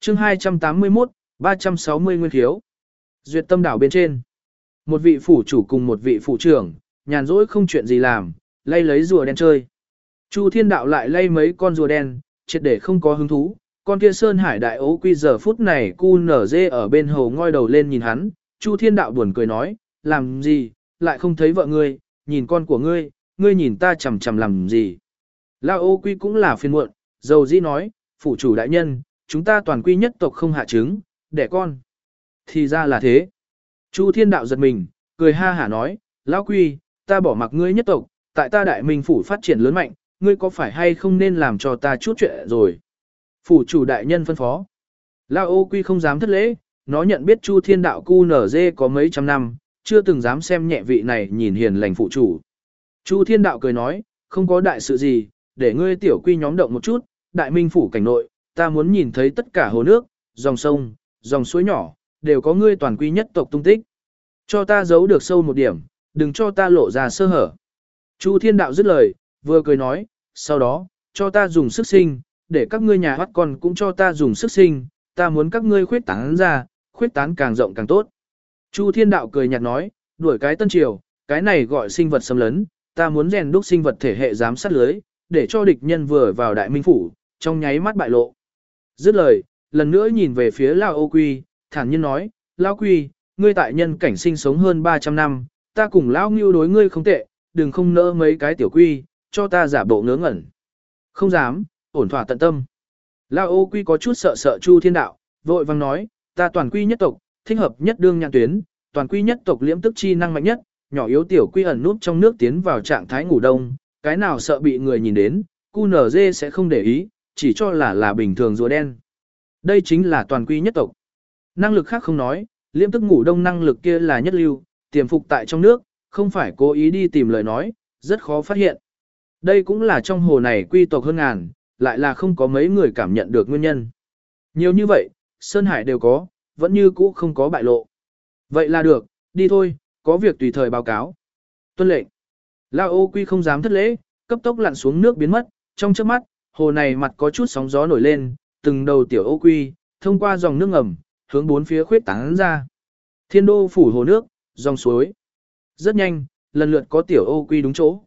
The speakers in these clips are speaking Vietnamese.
chương 281, 360 nguyên thiếu. Duyệt tâm đảo bên trên. Một vị phủ chủ cùng một vị phủ trưởng, nhàn rỗi không chuyện gì làm, lay lấy rùa đen chơi. Chu thiên đạo lại lay mấy con rùa đen, triệt để không có hứng thú. Con kia sơn hải đại ố quy giờ phút này cu nở dê ở bên hồ ngoi đầu lên nhìn hắn. Chu thiên đạo buồn cười nói, làm gì, lại không thấy vợ ngươi, nhìn con của ngươi, ngươi nhìn ta chầm chầm làm gì. Lao ô quy cũng là phiền muộn, dầu di nói, phủ chủ đại nhân, chúng ta toàn quy nhất tộc không hạ trứng, đẻ con. Thì ra là thế. Chu thiên đạo giật mình, cười ha hả nói, Lão quy, ta bỏ mặc ngươi nhất tộc, tại ta đại minh phủ phát triển lớn mạnh, ngươi có phải hay không nên làm cho ta chút chuyện rồi. Phủ chủ đại nhân phân phó. Lao ô quy không dám thất lễ, nó nhận biết Chu thiên đạo cu nở dê có mấy trăm năm, chưa từng dám xem nhẹ vị này nhìn hiền lành phụ chủ. Chu thiên đạo cười nói, không có đại sự gì, để ngươi tiểu quy nhóm động một chút, đại minh phủ cảnh nội, ta muốn nhìn thấy tất cả hồ nước, dòng sông, dòng suối nhỏ, đều có ngươi toàn quy nhất tộc tung tích. Cho ta giấu được sâu một điểm, đừng cho ta lộ ra sơ hở. Chu thiên đạo dứt lời, vừa cười nói, sau đó, cho ta dùng sức sinh, để các ngươi nhà hoắt con cũng cho ta dùng sức sinh, ta muốn các ngươi khuyết tán ra, khuyết tán càng rộng càng tốt. Chu thiên đạo cười nhạt nói, đuổi cái tân triều, cái này gọi sinh vật xâm lấn, ta muốn rèn đúc sinh vật thể hệ giám sát lưới, để cho địch nhân vừa vào đại minh phủ, trong nháy mắt bại lộ. Dứt lời, lần nữa nhìn về phía Lao Ô Quy, thản nhiên nói, Lao Quy, ngươi tại nhân cảnh sinh sống hơn 300 năm, ta cùng Lao Ngưu đối ngươi không tệ, đừng không nỡ mấy cái tiểu quy, cho ta giả bộ ngớ ngẩn. Không dám, ổn thỏa tận tâm. Lao Ô Quy có chút sợ sợ Chu Thiên Đạo, vội vang nói, ta toàn quy nhất tộc, thích hợp nhất đương nhãn tuyến, toàn quy nhất tộc liễm tức chi năng mạnh nhất, nhỏ yếu tiểu quy ẩn nút trong nước tiến vào trạng thái ngủ đông, cái nào sợ bị người nhìn đến, cu nở dê sẽ không để ý, chỉ cho là là bình thường rùa đen. Đây chính là toàn quy nhất tộc. Năng lực khác không nói, liêm tức ngủ đông năng lực kia là nhất lưu, tiềm phục tại trong nước, không phải cố ý đi tìm lời nói, rất khó phát hiện. Đây cũng là trong hồ này quy tộc hơn ngàn, lại là không có mấy người cảm nhận được nguyên nhân. Nhiều như vậy, Sơn Hải đều có, vẫn như cũ không có bại lộ. Vậy là được, đi thôi, có việc tùy thời báo cáo. Tuân lệnh. Lao ô quy không dám thất lễ, cấp tốc lặn xuống nước biến mất, trong trước mắt, hồ này mặt có chút sóng gió nổi lên, từng đầu tiểu ô quy, thông qua dòng nước ngầm, hướng bốn phía khuyết tán ra. Thiên đô phủ hồ nước, dòng suối. Rất nhanh, lần lượt có tiểu ô quy đúng chỗ.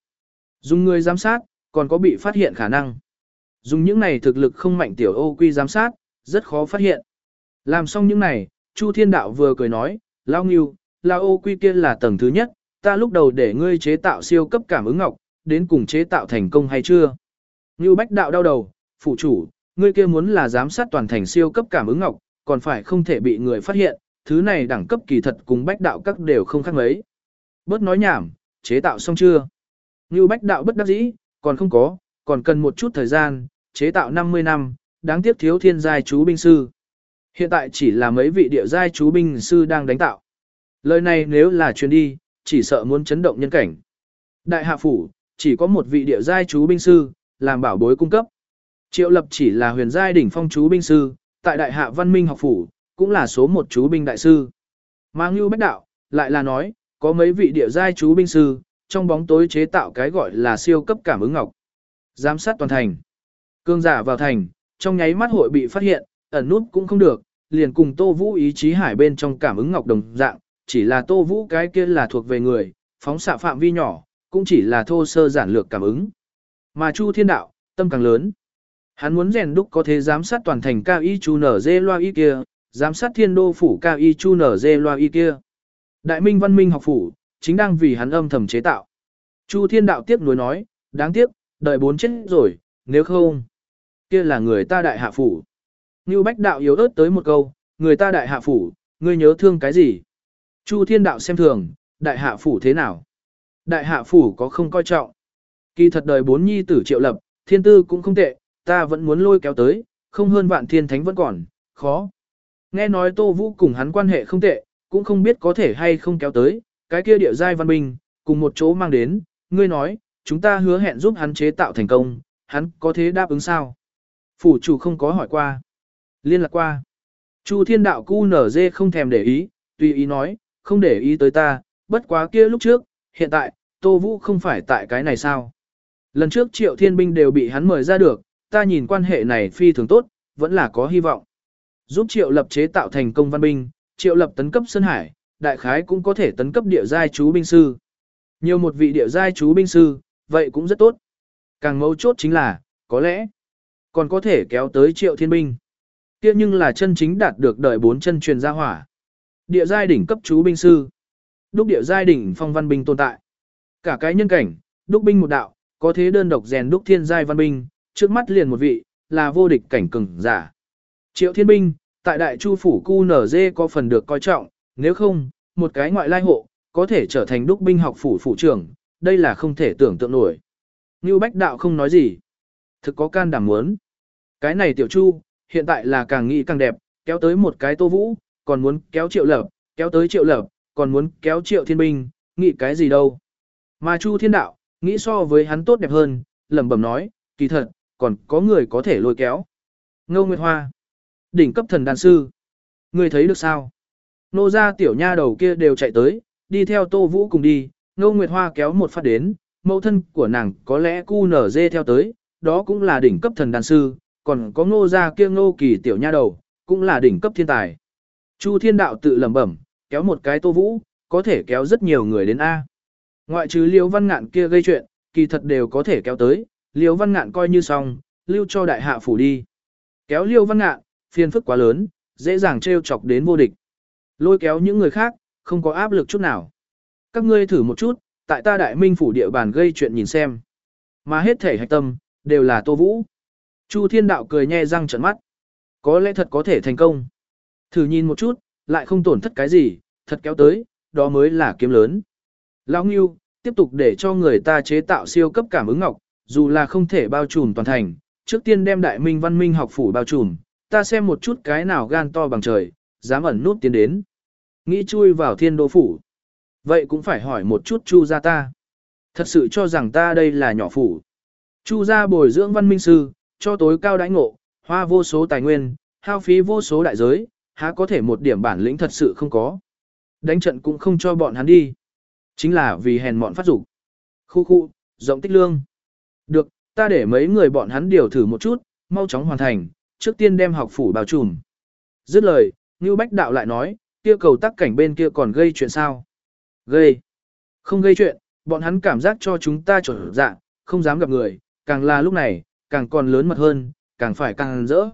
Dùng người giám sát, còn có bị phát hiện khả năng. Dùng những này thực lực không mạnh tiểu ô quy giám sát, rất khó phát hiện. Làm xong những này, Chu Thiên Đạo vừa cười nói, Lao Nghiêu, Lao ô quy kia là tầng thứ nhất, ta lúc đầu để ngươi chế tạo siêu cấp cảm ứng ngọc, đến cùng chế tạo thành công hay chưa? Ngưu Bách Đạo đau đầu, phụ chủ, ngươi kia muốn là giám sát toàn thành siêu cấp cảm ứng ngọc, còn phải không thể bị người phát hiện, thứ này đẳng cấp kỳ thật cùng Bách Đạo các đều không khác mấy. Bớt nói nhảm, chế tạo xong chưa? Ngưu Bách Đạo bất đắc dĩ, còn không có, còn cần một chút thời gian, chế tạo 50 năm, đáng tiếc thiếu thiên giai chú binh sư. Hiện tại chỉ là mấy vị địa giai chú binh sư đang đánh tạo. Lời này nếu là truyền đi, chỉ sợ muốn chấn động nhân cảnh. Đại hạ phủ, chỉ có một vị địa giai chú binh sư, làm bảo bối cung cấp. Triệu lập chỉ là huyền giai đỉnh phong chú binh sư, tại đại hạ văn minh học phủ, cũng là số một chú binh đại sư. Mà Ngưu Bách Đạo, lại là nói, có mấy vị địa giai chú binh sư, trong bóng tối chế tạo cái gọi là siêu cấp cảm ứng ngọc. Giám sát toàn thành. Cương giả vào thành, trong nháy mắt hội bị phát hiện, ẩn nút cũng không được, liền cùng Tô Vũ ý chí hải bên trong cảm ứng ngọc đồng dạng, chỉ là Tô Vũ cái kia là thuộc về người, phóng xạ phạm vi nhỏ, cũng chỉ là thô sơ giản lược cảm ứng. Mà Chu Thiên Đạo, tâm càng lớn. Hắn muốn rèn đúc có thể giám sát toàn thành cao y chu nở dê loa y kia, giám sát thiên đô phủ cao y chu nở dê loa y kia. Đại minh văn minh học phủ, chính đang vì hắn âm thầm chế tạo. Chu Thiên Đạo tiếp nối nói, đáng tiếc, đợi bốn chết rồi, nếu không, kia là người ta đại hạ phủ. Như Bách Đạo yếu ớt tới một câu, người ta đại hạ phủ, ngươi nhớ thương cái gì? Chu Thiên Đạo xem thường, đại hạ phủ thế nào? Đại hạ phủ có không coi trọng? Kỳ thật đời bốn nhi tử triệu lập, thiên tư cũng không tệ, ta vẫn muốn lôi kéo tới, không hơn vạn thiên thánh vẫn còn, khó. Nghe nói Tô Vũ cùng hắn quan hệ không tệ, cũng không biết có thể hay không kéo tới, cái kia địa giai văn minh, cùng một chỗ mang đến, ngươi nói, chúng ta hứa hẹn giúp hắn chế tạo thành công, hắn có thế đáp ứng sao? Phủ chủ không có hỏi qua. Liên lạc qua. Chu thiên đạo cu nở dê không thèm để ý, tùy ý nói, không để ý tới ta, bất quá kia lúc trước, hiện tại, Tô Vũ không phải tại cái này sao? Lần trước triệu thiên binh đều bị hắn mời ra được, ta nhìn quan hệ này phi thường tốt, vẫn là có hy vọng. Giúp triệu lập chế tạo thành công văn binh, triệu lập tấn cấp Sơn Hải, đại khái cũng có thể tấn cấp địa giai chú binh sư. Nhiều một vị địa giai chú binh sư, vậy cũng rất tốt. Càng mấu chốt chính là, có lẽ, còn có thể kéo tới triệu thiên binh. kia nhưng là chân chính đạt được đợi bốn chân truyền gia hỏa. Địa giai đỉnh cấp chú binh sư. Đúc địa giai đỉnh phong văn binh tồn tại. Cả cái nhân cảnh, đúc binh một đạo, có thế đơn độc rèn đúc thiên giai văn binh, trước mắt liền một vị, là vô địch cảnh cường giả. Triệu thiên binh, tại đại chu phủ cu nở dê có phần được coi trọng, nếu không, một cái ngoại lai hộ, có thể trở thành đúc binh học phủ phủ trưởng, đây là không thể tưởng tượng nổi. Như Bách Đạo không nói gì. Thực có can đảm muốn. Cái này tiểu chu, hiện tại là càng nghĩ càng đẹp, kéo tới một cái tô vũ, còn muốn kéo triệu lập, kéo tới triệu lập, còn muốn kéo triệu thiên binh, nghĩ cái gì đâu. Mà chu thiên đạo, nghĩ so với hắn tốt đẹp hơn, lẩm bẩm nói, kỳ thật, còn có người có thể lôi kéo. Ngô Nguyệt Hoa, đỉnh cấp thần đàn sư. ngươi thấy được sao? Nô gia tiểu nha đầu kia đều chạy tới, đi theo Tô Vũ cùng đi, Ngô Nguyệt Hoa kéo một phát đến, mẫu thân của nàng có lẽ cu nở dê theo tới, đó cũng là đỉnh cấp thần đàn sư, còn có ngô gia kia ngô kỳ tiểu nha đầu, cũng là đỉnh cấp thiên tài. Chu thiên đạo tự lẩm bẩm, kéo một cái Tô Vũ, có thể kéo rất nhiều người đến A. Ngoại trừ liêu văn ngạn kia gây chuyện, kỳ thật đều có thể kéo tới, liêu văn ngạn coi như xong, lưu cho đại hạ phủ đi. Kéo liêu văn ngạn, phiền phức quá lớn, dễ dàng trêu chọc đến vô địch. Lôi kéo những người khác, không có áp lực chút nào. Các ngươi thử một chút, tại ta đại minh phủ địa bàn gây chuyện nhìn xem. Mà hết thể hạch tâm, đều là Tô Vũ. Chu Thiên Đạo cười nhe răng trợn mắt. Có lẽ thật có thể thành công. Thử nhìn một chút, lại không tổn thất cái gì, thật kéo tới, đó mới là kiếm lớn. Lão Ngưu, tiếp tục để cho người ta chế tạo siêu cấp cảm ứng ngọc, dù là không thể bao trùm toàn thành, trước tiên đem đại minh văn minh học phủ bao trùm, ta xem một chút cái nào gan to bằng trời, dám ẩn nút tiến đến. Nghĩ chui vào thiên đô phủ. Vậy cũng phải hỏi một chút chu gia ta. Thật sự cho rằng ta đây là nhỏ phủ. Chu gia bồi dưỡng văn minh sư, cho tối cao đãi ngộ, hoa vô số tài nguyên, hao phí vô số đại giới, há có thể một điểm bản lĩnh thật sự không có. Đánh trận cũng không cho bọn hắn đi. Chính là vì hèn mọn phát dục Khu khu, rộng tích lương. Được, ta để mấy người bọn hắn điều thử một chút, mau chóng hoàn thành, trước tiên đem học phủ bao trùm. Dứt lời, Ngưu Bách Đạo lại nói, kia cầu tắc cảnh bên kia còn gây chuyện sao? Gây. Không gây chuyện, bọn hắn cảm giác cho chúng ta trở dạ, không dám gặp người, càng là lúc này, càng còn lớn mật hơn, càng phải càng rỡ.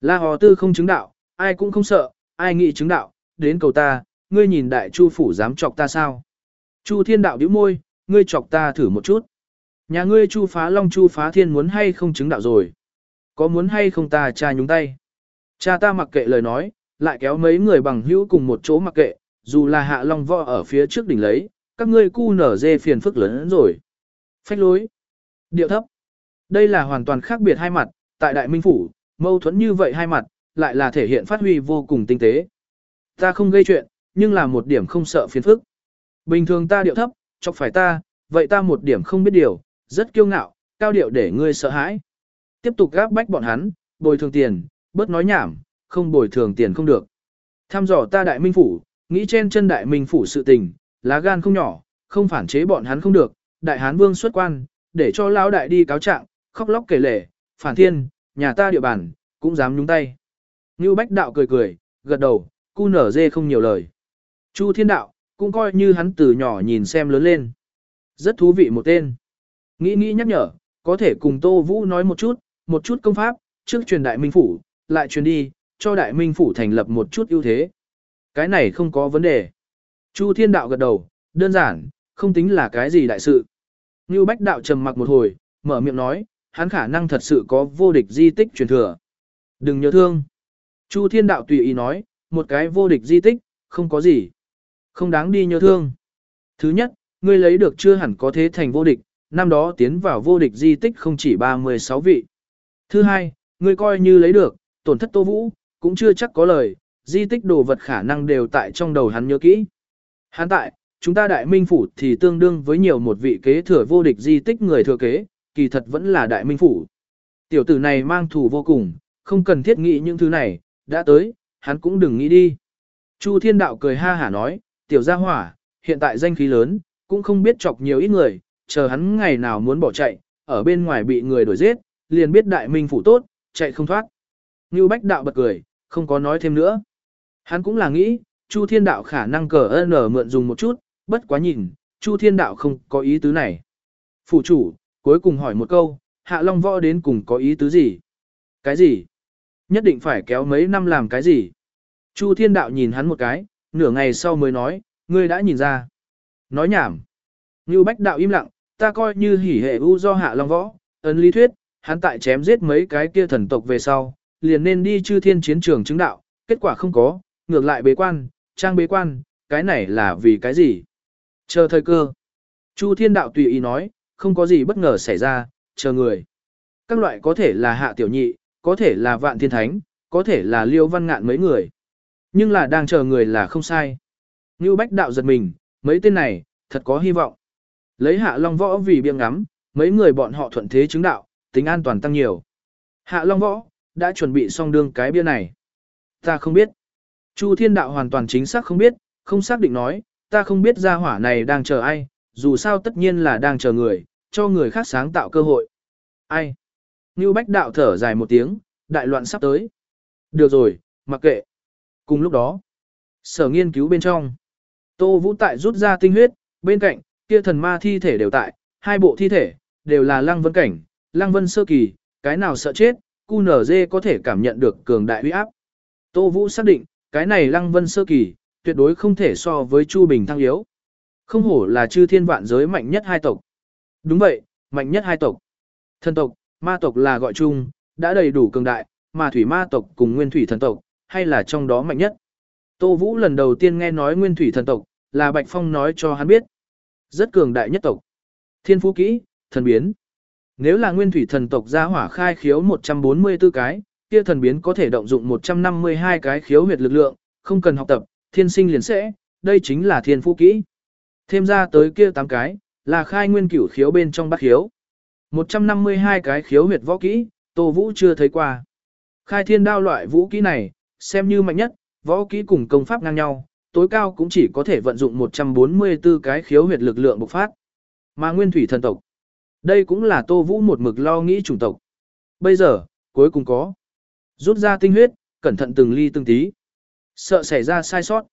La hò tư không chứng đạo, ai cũng không sợ, ai nghĩ chứng đạo, đến cầu ta, ngươi nhìn đại chu phủ dám chọc ta sao? Chu thiên đạo bĩu môi, ngươi chọc ta thử một chút. Nhà ngươi chu phá long chu phá thiên muốn hay không chứng đạo rồi? Có muốn hay không ta cha nhúng tay? Cha ta mặc kệ lời nói, lại kéo mấy người bằng hữu cùng một chỗ mặc kệ, dù là hạ long võ ở phía trước đỉnh lấy, các ngươi cu nở dê phiền phức lớn hơn rồi. Phách lối. Điệu thấp. Đây là hoàn toàn khác biệt hai mặt, tại Đại Minh Phủ, mâu thuẫn như vậy hai mặt, lại là thể hiện phát huy vô cùng tinh tế. Ta không gây chuyện, nhưng là một điểm không sợ phiền phức. Bình thường ta điệu thấp, chọc phải ta, vậy ta một điểm không biết điều, rất kiêu ngạo, cao điệu để ngươi sợ hãi. Tiếp tục gáp bách bọn hắn, bồi thường tiền, bớt nói nhảm, không bồi thường tiền không được. Tham dò ta đại minh phủ, nghĩ trên chân đại minh phủ sự tình, lá gan không nhỏ, không phản chế bọn hắn không được, đại hán vương xuất quan, để cho lão đại đi cáo trạng, khóc lóc kể lể, phản thiên, nhà ta địa bàn, cũng dám nhúng tay. Ngưu Bách Đạo cười cười, gật đầu, cu nở dê không nhiều lời. Chu Thiên Đạo, cũng coi như hắn từ nhỏ nhìn xem lớn lên. Rất thú vị một tên. Nghĩ nghĩ nhắc nhở, có thể cùng Tô Vũ nói một chút, một chút công pháp, trước truyền đại minh phủ, lại truyền đi, cho đại minh phủ thành lập một chút ưu thế. Cái này không có vấn đề. Chu Thiên Đạo gật đầu, đơn giản, không tính là cái gì đại sự. Như Bách Đạo trầm mặc một hồi, mở miệng nói, hắn khả năng thật sự có vô địch di tích truyền thừa. Đừng nhớ thương. Chu Thiên Đạo tùy ý nói, một cái vô địch di tích, không có gì. Không đáng đi nhớ thương. Thứ nhất, ngươi lấy được chưa hẳn có thế thành vô địch, năm đó tiến vào vô địch di tích không chỉ 36 vị. Thứ hai, ngươi coi như lấy được, tổn thất Tô Vũ, cũng chưa chắc có lời, di tích đồ vật khả năng đều tại trong đầu hắn nhớ kỹ. Hắn tại, chúng ta đại minh phủ thì tương đương với nhiều một vị kế thừa vô địch di tích người thừa kế, kỳ thật vẫn là đại minh phủ. Tiểu tử này mang thù vô cùng, không cần thiết nghĩ những thứ này, đã tới, hắn cũng đừng nghĩ đi. Chu thiên đạo cười ha hả nói, tiểu gia hỏa, hiện tại danh khí lớn, cũng không biết chọc nhiều ít người, chờ hắn ngày nào muốn bỏ chạy, ở bên ngoài bị người đuổi giết, liền biết đại minh phủ tốt, chạy không thoát. Ngưu Bách đạo bật cười, không có nói thêm nữa. Hắn cũng là nghĩ, Chu Thiên Đạo khả năng cờ ơn ở mượn dùng một chút, bất quá nhìn, Chu Thiên Đạo không có ý tứ này. Phủ chủ, cuối cùng hỏi một câu, Hạ Long Võ đến cùng có ý tứ gì? Cái gì? Nhất định phải kéo mấy năm làm cái gì? Chu Thiên Đạo nhìn hắn một cái, nửa ngày sau mới nói, ngươi đã nhìn ra. Nói nhảm. Như Bách Đạo im lặng, ta coi như hỉ hệ u do Hạ Long Võ, ấn lý thuyết, hắn tại chém giết mấy cái kia thần tộc về sau, liền nên đi chư thiên chiến trường chứng đạo, kết quả không có, ngược lại bế quan, trang bế quan, cái này là vì cái gì? Chờ thời cơ. Chu thiên đạo tùy ý nói, không có gì bất ngờ xảy ra, chờ người. Các loại có thể là hạ tiểu nhị, có thể là vạn thiên thánh, có thể là liêu văn ngạn mấy người. Nhưng là đang chờ người là không sai. Ngưu bách đạo giật mình, mấy tên này, thật có hy vọng. Lấy hạ long võ vì biêng ngắm, mấy người bọn họ thuận thế chứng đạo, tính an toàn tăng nhiều. Hạ long võ, đã chuẩn bị xong đương cái bia này. Ta không biết. Chu thiên đạo hoàn toàn chính xác không biết, không xác định nói, ta không biết gia hỏa này đang chờ ai, dù sao tất nhiên là đang chờ người, cho người khác sáng tạo cơ hội. Ai? Ngưu Bách Đạo thở dài một tiếng, đại loạn sắp tới. Được rồi, mặc kệ. Cùng lúc đó, sở nghiên cứu bên trong. Tô Vũ Tại rút ra tinh huyết, bên cạnh, kia thần ma thi thể đều tại, hai bộ thi thể, đều là lăng vân cảnh, lăng vân sơ kỳ, cái nào sợ chết, QNZ có thể cảm nhận được cường đại uy áp. Tô Vũ xác định, cái này lăng vân sơ kỳ, tuyệt đối không thể so với Chu Bình thăng yếu. Không hổ là chư thiên vạn giới mạnh nhất hai tộc. Đúng vậy, mạnh nhất hai tộc. Thần tộc, ma tộc là gọi chung, đã đầy đủ cường đại, mà thủy ma tộc cùng nguyên thủy thần tộc, hay là trong đó mạnh nhất. Tô Vũ lần đầu tiên nghe nói nguyên thủy thần tộc, là Bạch Phong nói cho hắn biết. Rất cường đại nhất tộc. Thiên phú kỹ, thần biến. Nếu là nguyên thủy thần tộc ra hỏa khai khiếu 144 cái, kia thần biến có thể động dụng 152 cái khiếu huyệt lực lượng, không cần học tập, thiên sinh liền sẽ, đây chính là thiên phú kỹ. Thêm ra tới kia 8 cái, là khai nguyên cửu khiếu bên trong bát khiếu. 152 cái khiếu huyệt võ kỹ, Tô Vũ chưa thấy qua. Khai thiên đao loại vũ kỹ này, xem như mạnh nhất, võ kỹ cùng công pháp ngang nhau, tối cao cũng chỉ có thể vận dụng 144 cái khiếu huyệt lực lượng bộc phát. Mà nguyên thủy thần tộc, đây cũng là Tô Vũ một mực lo nghĩ chủng tộc. Bây giờ, cuối cùng có. Rút ra tinh huyết, cẩn thận từng ly từng tí. Sợ xảy ra sai sót.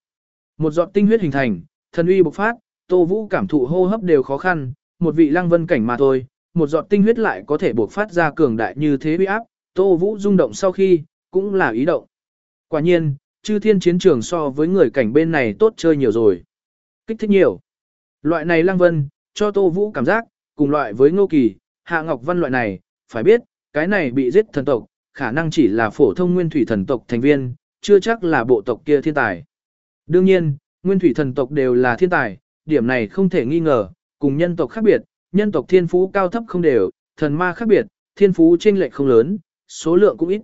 Một giọt tinh huyết hình thành, thần uy bộc phát, Tô Vũ cảm thụ hô hấp đều khó khăn, một vị lăng vân cảnh mà thôi, một giọt tinh huyết lại có thể bộc phát ra cường đại như thế uy áp, Tô Vũ rung động sau khi, cũng là ý động. Quả nhiên, chư thiên chiến trường so với người cảnh bên này tốt chơi nhiều rồi. Kích thích nhiều. Loại này lăng vân, cho Tô Vũ cảm giác, cùng loại với Ngô Kỳ, Hạ Ngọc Văn loại này, phải biết, cái này bị giết thần tộc, khả năng chỉ là phổ thông nguyên thủy thần tộc thành viên, chưa chắc là bộ tộc kia thiên tài. Đương nhiên, nguyên thủy thần tộc đều là thiên tài, điểm này không thể nghi ngờ, cùng nhân tộc khác biệt, nhân tộc thiên phú cao thấp không đều, thần ma khác biệt, thiên phú chênh lệch không lớn, số lượng cũng ít.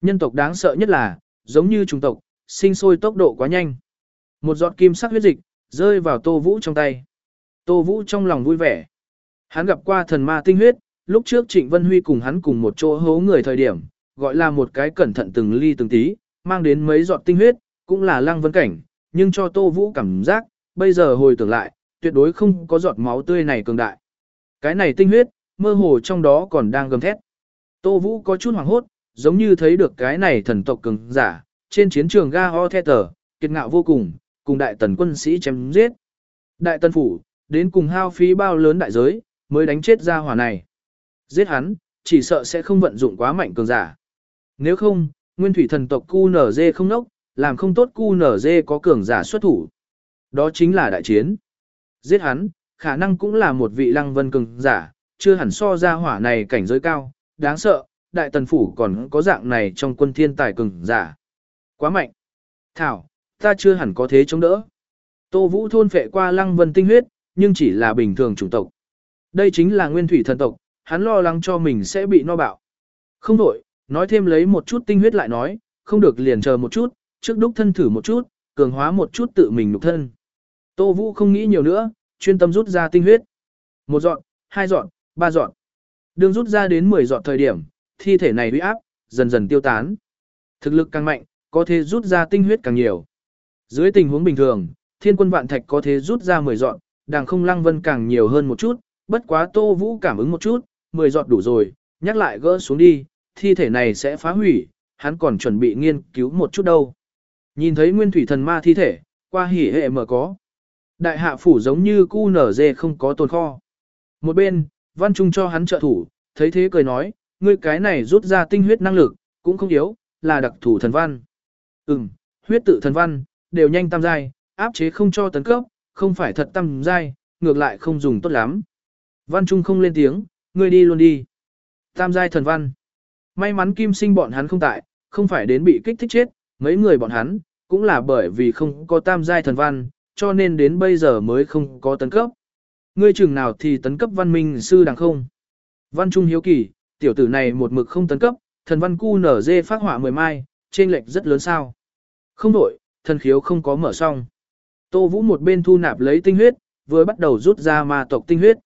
Nhân tộc đáng sợ nhất là, giống như trùng tộc, sinh sôi tốc độ quá nhanh. Một giọt kim sắc huyết dịch, rơi vào Tô Vũ trong tay. Tô Vũ trong lòng vui vẻ. Hắn gặp qua thần ma tinh huyết, lúc trước Trịnh Vân Huy cùng hắn cùng một chỗ hố người thời điểm, gọi là một cái cẩn thận từng ly từng tí, mang đến mấy giọt tinh huyết, cũng là lăng vân cảnh, nhưng cho Tô Vũ cảm giác, bây giờ hồi tưởng lại, tuyệt đối không có giọt máu tươi này cường đại. Cái này tinh huyết, mơ hồ trong đó còn đang gầm thét. Tô Vũ có chút hoảng hốt, giống như thấy được cái này thần tộc cường giả, trên chiến trường ga ho the tờ, kiệt ngạo vô cùng, cùng đại tần quân sĩ chém giết. Đại tần phủ, đến cùng hao phí bao lớn đại giới, mới đánh chết ra hỏa này. Giết hắn, chỉ sợ sẽ không vận dụng quá mạnh cường giả. Nếu không, nguyên thủy thần tộc QNZ không nốc, làm không tốt QNZ có cường giả xuất thủ. Đó chính là đại chiến. Giết hắn, khả năng cũng là một vị lăng vân cường giả, chưa hẳn so ra hỏa này cảnh giới cao, đáng sợ, đại tần phủ còn có dạng này trong quân thiên tài cường giả. Quá mạnh. Thảo, ta chưa hẳn có thế chống đỡ. Tô Vũ thôn phệ qua lăng vân tinh huyết, nhưng chỉ là bình thường chủng tộc. Đây chính là nguyên thủy thần tộc, hắn lo lắng cho mình sẽ bị no bạo. Không đổi, nói thêm lấy một chút tinh huyết lại nói, không được liền chờ một chút, trước đúc thân thử một chút, cường hóa một chút tự mình nục thân. Tô Vũ không nghĩ nhiều nữa, chuyên tâm rút ra tinh huyết. Một dọn, hai dọn, ba dọn. Đường rút ra đến 10 dọn thời điểm, thi thể này uy áp, dần dần tiêu tán. Thực lực càng mạnh, có thể rút ra tinh huyết càng nhiều. Dưới tình huống bình thường, thiên quân vạn thạch có thể rút ra 10 dọn, đàng không lăng vân càng nhiều hơn một chút, bất quá Tô Vũ cảm ứng một chút, 10 giọt đủ rồi, nhắc lại gỡ xuống đi, thi thể này sẽ phá hủy, hắn còn chuẩn bị nghiên cứu một chút đâu. Nhìn thấy nguyên thủy thần ma thi thể, qua hỉ hệ mở có. Đại hạ phủ giống như cu nở dê không có tồn kho. Một bên, văn trung cho hắn trợ thủ, thấy thế cười nói, ngươi cái này rút ra tinh huyết năng lực, cũng không yếu, là đặc thù thần văn. Ừm, huyết tự thần văn, đều nhanh tam giai, áp chế không cho tấn cấp, không phải thật tam giai, ngược lại không dùng tốt lắm. Văn Trung không lên tiếng, ngươi đi luôn đi. Tam giai thần văn. May mắn kim sinh bọn hắn không tại, không phải đến bị kích thích chết, mấy người bọn hắn, cũng là bởi vì không có tam giai thần văn, cho nên đến bây giờ mới không có tấn cấp. Ngươi chừng nào thì tấn cấp văn minh sư đằng không? Văn Trung hiếu kỳ, tiểu tử này một mực không tấn cấp, thần văn cu nở dê phát hỏa mười mai, trên lệch rất lớn sao. Không đổi, thần khiếu không có mở xong. Tô Vũ một bên thu nạp lấy tinh huyết, vừa bắt đầu rút ra ma tộc tinh huyết.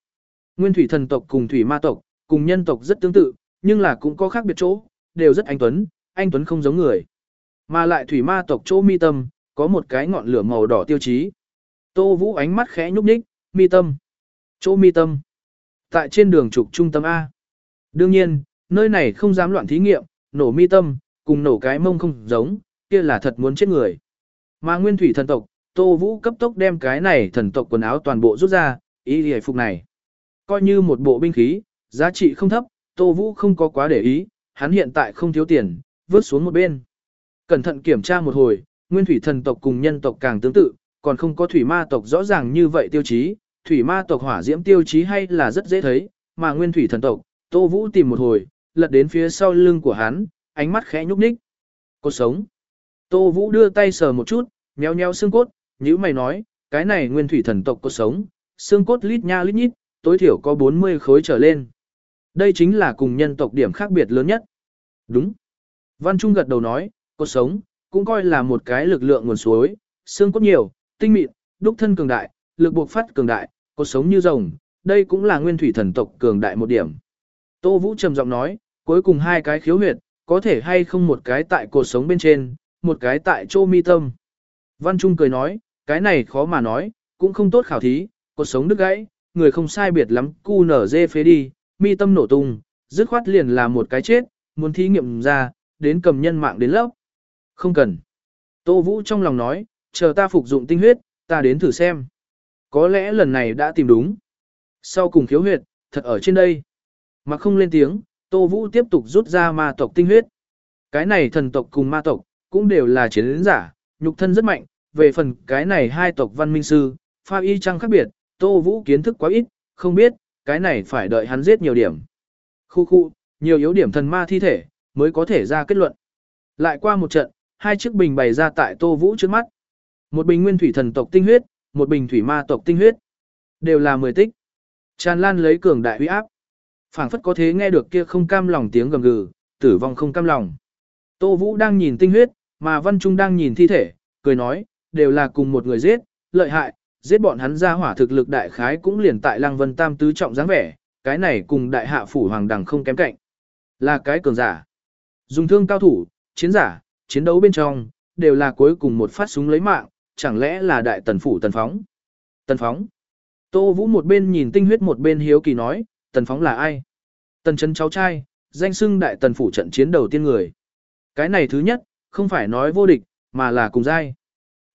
Nguyên thủy thần tộc cùng thủy ma tộc, cùng nhân tộc rất tương tự, nhưng là cũng có khác biệt chỗ, đều rất anh tuấn, anh tuấn không giống người. Mà lại thủy ma tộc chỗ mi tâm, có một cái ngọn lửa màu đỏ tiêu chí. Tô Vũ ánh mắt khẽ nhúc nhích, mi tâm. Chỗ mi tâm. Tại trên đường trục trung tâm A. Đương nhiên, nơi này không dám loạn thí nghiệm, nổ mi tâm, cùng nổ cái mông không giống, kia là thật muốn chết người. Mà nguyên thủy thần tộc, Tô Vũ cấp tốc đem cái này thần tộc quần áo toàn bộ rút ra, ý hề phục này. Coi như một bộ binh khí, giá trị không thấp, Tô Vũ không có quá để ý, hắn hiện tại không thiếu tiền, vứt xuống một bên. Cẩn thận kiểm tra một hồi, nguyên thủy thần tộc cùng nhân tộc càng tương tự, còn không có thủy ma tộc rõ ràng như vậy tiêu chí, thủy ma tộc hỏa diễm tiêu chí hay là rất dễ thấy, mà nguyên thủy thần tộc, Tô Vũ tìm một hồi, lật đến phía sau lưng của hắn, ánh mắt khẽ nhúc nhích. Cột sống. Tô Vũ đưa tay sờ một chút, nheo nheo xương cốt, như mày nói, cái này nguyên thủy thần tộc cột sống, xương cốt lít nha lít nhít, tối thiểu có 40 khối trở lên. Đây chính là cùng nhân tộc điểm khác biệt lớn nhất. Đúng. Văn Trung gật đầu nói, cột sống, cũng coi là một cái lực lượng nguồn suối, xương cốt nhiều, tinh mịn, đúc thân cường đại, lực buộc phát cường đại, cột sống như rồng, đây cũng là nguyên thủy thần tộc cường đại một điểm. Tô Vũ trầm giọng nói, cuối cùng hai cái khiếu huyệt, có thể hay không một cái tại cột sống bên trên, một cái tại chỗ mi tâm. Văn Trung cười nói, cái này khó mà nói, cũng không tốt khảo thí, cột sống đứt gãy, người không sai biệt lắm, cu nở dê phế đi, mi tâm nổ tung, dứt khoát liền là một cái chết, muốn thí nghiệm ra, đến cầm nhân mạng đến lớp. Không cần. Tô Vũ trong lòng nói, chờ ta phục dụng tinh huyết, ta đến thử xem. Có lẽ lần này đã tìm đúng. Sau cùng khiếu huyệt, thật ở trên đây. Mà không lên tiếng, Tô Vũ tiếp tục rút ra ma tộc tinh huyết. Cái này thần tộc cùng ma tộc, cũng đều là chiến giả, nhục thân rất mạnh. Về phần cái này hai tộc văn minh sư, pha y chăng khác biệt, Tô Vũ kiến thức quá ít, không biết, cái này phải đợi hắn giết nhiều điểm. Khu khu, nhiều yếu điểm thần ma thi thể, mới có thể ra kết luận. Lại qua một trận, hai chiếc bình bày ra tại Tô Vũ trước mắt. Một bình nguyên thủy thần tộc tinh huyết, một bình thủy ma tộc tinh huyết. Đều là 10 tích. Tràn lan lấy cường đại huy áp phảng phất có thế nghe được kia không cam lòng tiếng gầm gừ, tử vong không cam lòng. Tô Vũ đang nhìn tinh huyết, mà Văn Trung đang nhìn thi thể, cười nói, đều là cùng một người giết, lợi hại, giết bọn hắn ra hỏa thực lực đại khái cũng liền tại Lăng Vân Tam tứ trọng dáng vẻ, cái này cùng đại hạ phủ hoàng đẳng không kém cạnh. Là cái cường giả. Dùng thương cao thủ, chiến giả, chiến đấu bên trong, đều là cuối cùng một phát súng lấy mạng, chẳng lẽ là đại tần phủ tần phóng. Tần phóng. Tô Vũ một bên nhìn tinh huyết một bên hiếu kỳ nói, tần phóng là ai? Tần chấn cháu trai, danh xưng đại tần phủ trận chiến đầu tiên người. Cái này thứ nhất, không phải nói vô địch, mà là cùng giai.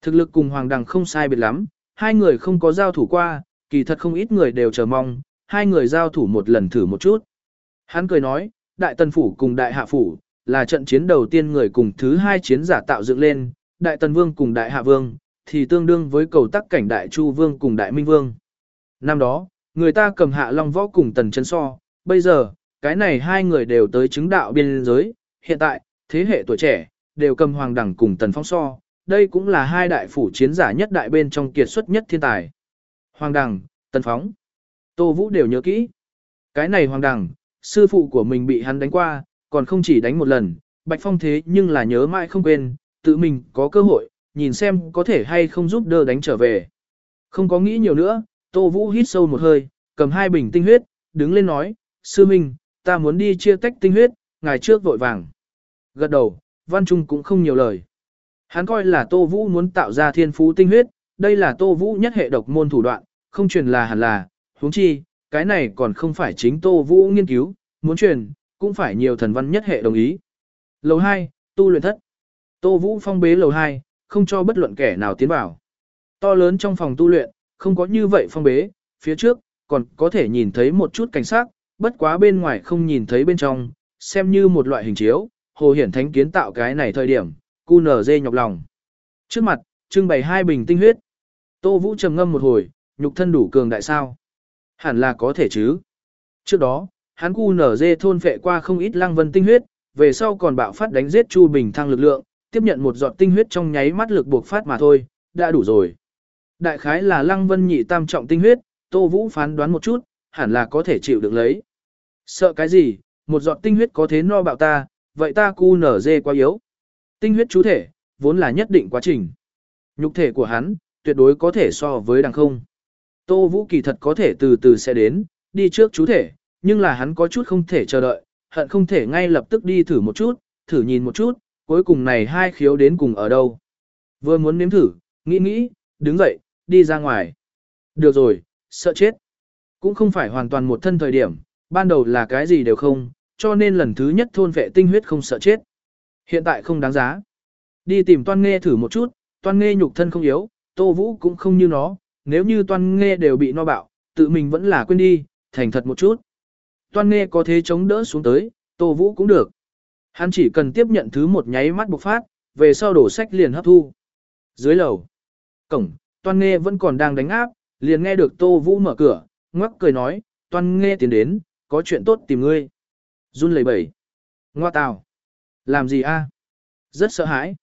Thực lực cùng hoàng đằng không sai biệt lắm, hai người không có giao thủ qua, kỳ thật không ít người đều chờ mong, hai người giao thủ một lần thử một chút. Hắn cười nói, đại tần phủ cùng đại hạ phủ, là trận chiến đầu tiên người cùng thứ hai chiến giả tạo dựng lên, đại tần vương cùng đại hạ vương, thì tương đương với cầu tắc cảnh đại chu vương cùng đại minh vương. Năm đó, người ta cầm hạ long võ cùng tần chân so, bây giờ, cái này hai người đều tới chứng đạo biên giới, hiện tại, thế hệ tuổi trẻ, đều cầm hoàng đẳng cùng tần phong so, đây cũng là hai đại phủ chiến giả nhất đại bên trong kiệt xuất nhất thiên tài. Hoàng đẳng, tần phóng, tô vũ đều nhớ kỹ. Cái này hoàng đẳng, sư phụ của mình bị hắn đánh qua, còn không chỉ đánh một lần, bạch phong thế nhưng là nhớ mãi không quên, tự mình có cơ hội, nhìn xem có thể hay không giúp đỡ đánh trở về. Không có nghĩ nhiều nữa, Tô Vũ hít sâu một hơi, cầm hai bình tinh huyết, đứng lên nói, sư minh, ta muốn đi chia tách tinh huyết, ngày trước vội vàng. Gật đầu, Văn Trung cũng không nhiều lời. Hắn coi là Tô Vũ muốn tạo ra thiên phú tinh huyết, đây là Tô Vũ nhất hệ độc môn thủ đoạn, không truyền là hẳn là, huống chi, cái này còn không phải chính Tô Vũ nghiên cứu, muốn truyền, cũng phải nhiều thần văn nhất hệ đồng ý. Lầu 2, Tu luyện thất. Tô Vũ phong bế lầu 2, không cho bất luận kẻ nào tiến vào. To lớn trong phòng tu luyện, không có như vậy phong bế, phía trước, còn có thể nhìn thấy một chút cảnh sát, bất quá bên ngoài không nhìn thấy bên trong, xem như một loại hình chiếu, hồ hiển thánh kiến tạo cái này thời điểm, cu nở dê nhọc lòng. Trước mặt, trưng bày hai bình tinh huyết. Tô Vũ trầm ngâm một hồi, nhục thân đủ cường đại sao? Hẳn là có thể chứ. Trước đó, hắn cu nở dê thôn phệ qua không ít lăng vân tinh huyết, về sau còn bạo phát đánh giết Chu Bình thăng lực lượng, tiếp nhận một giọt tinh huyết trong nháy mắt lực buộc phát mà thôi, đã đủ rồi. Đại khái là lăng vân nhị tam trọng tinh huyết, Tô Vũ phán đoán một chút, hẳn là có thể chịu được lấy. Sợ cái gì, một giọt tinh huyết có thế no bạo ta, vậy ta cu nở dê quá yếu. Tinh huyết chú thể, vốn là nhất định quá trình. Nhục thể của hắn, tuyệt đối có thể so với đằng không. Tô Vũ kỳ thật có thể từ từ sẽ đến, đi trước chú thể, nhưng là hắn có chút không thể chờ đợi, hận không thể ngay lập tức đi thử một chút, thử nhìn một chút, cuối cùng này hai khiếu đến cùng ở đâu. Vừa muốn nếm thử, nghĩ nghĩ, đứng dậy, đi ra ngoài. Được rồi, sợ chết. Cũng không phải hoàn toàn một thân thời điểm, ban đầu là cái gì đều không, cho nên lần thứ nhất thôn vệ tinh huyết không sợ chết. Hiện tại không đáng giá. Đi tìm toan nghe thử một chút, toan nghe nhục thân không yếu, tô vũ cũng không như nó, nếu như toan nghe đều bị no bạo, tự mình vẫn là quên đi, thành thật một chút. Toan nghe có thế chống đỡ xuống tới, tô vũ cũng được. Hắn chỉ cần tiếp nhận thứ một nháy mắt bộc phát, về sau đổ sách liền hấp thu. Dưới lầu, cổng, toan nghe vẫn còn đang đánh áp, liền nghe được tô vũ mở cửa, ngoắc cười nói, toan nghe tiến đến, có chuyện tốt tìm ngươi. Run lẩy bẩy. Ngoa tào. Làm gì a? Rất sợ hãi.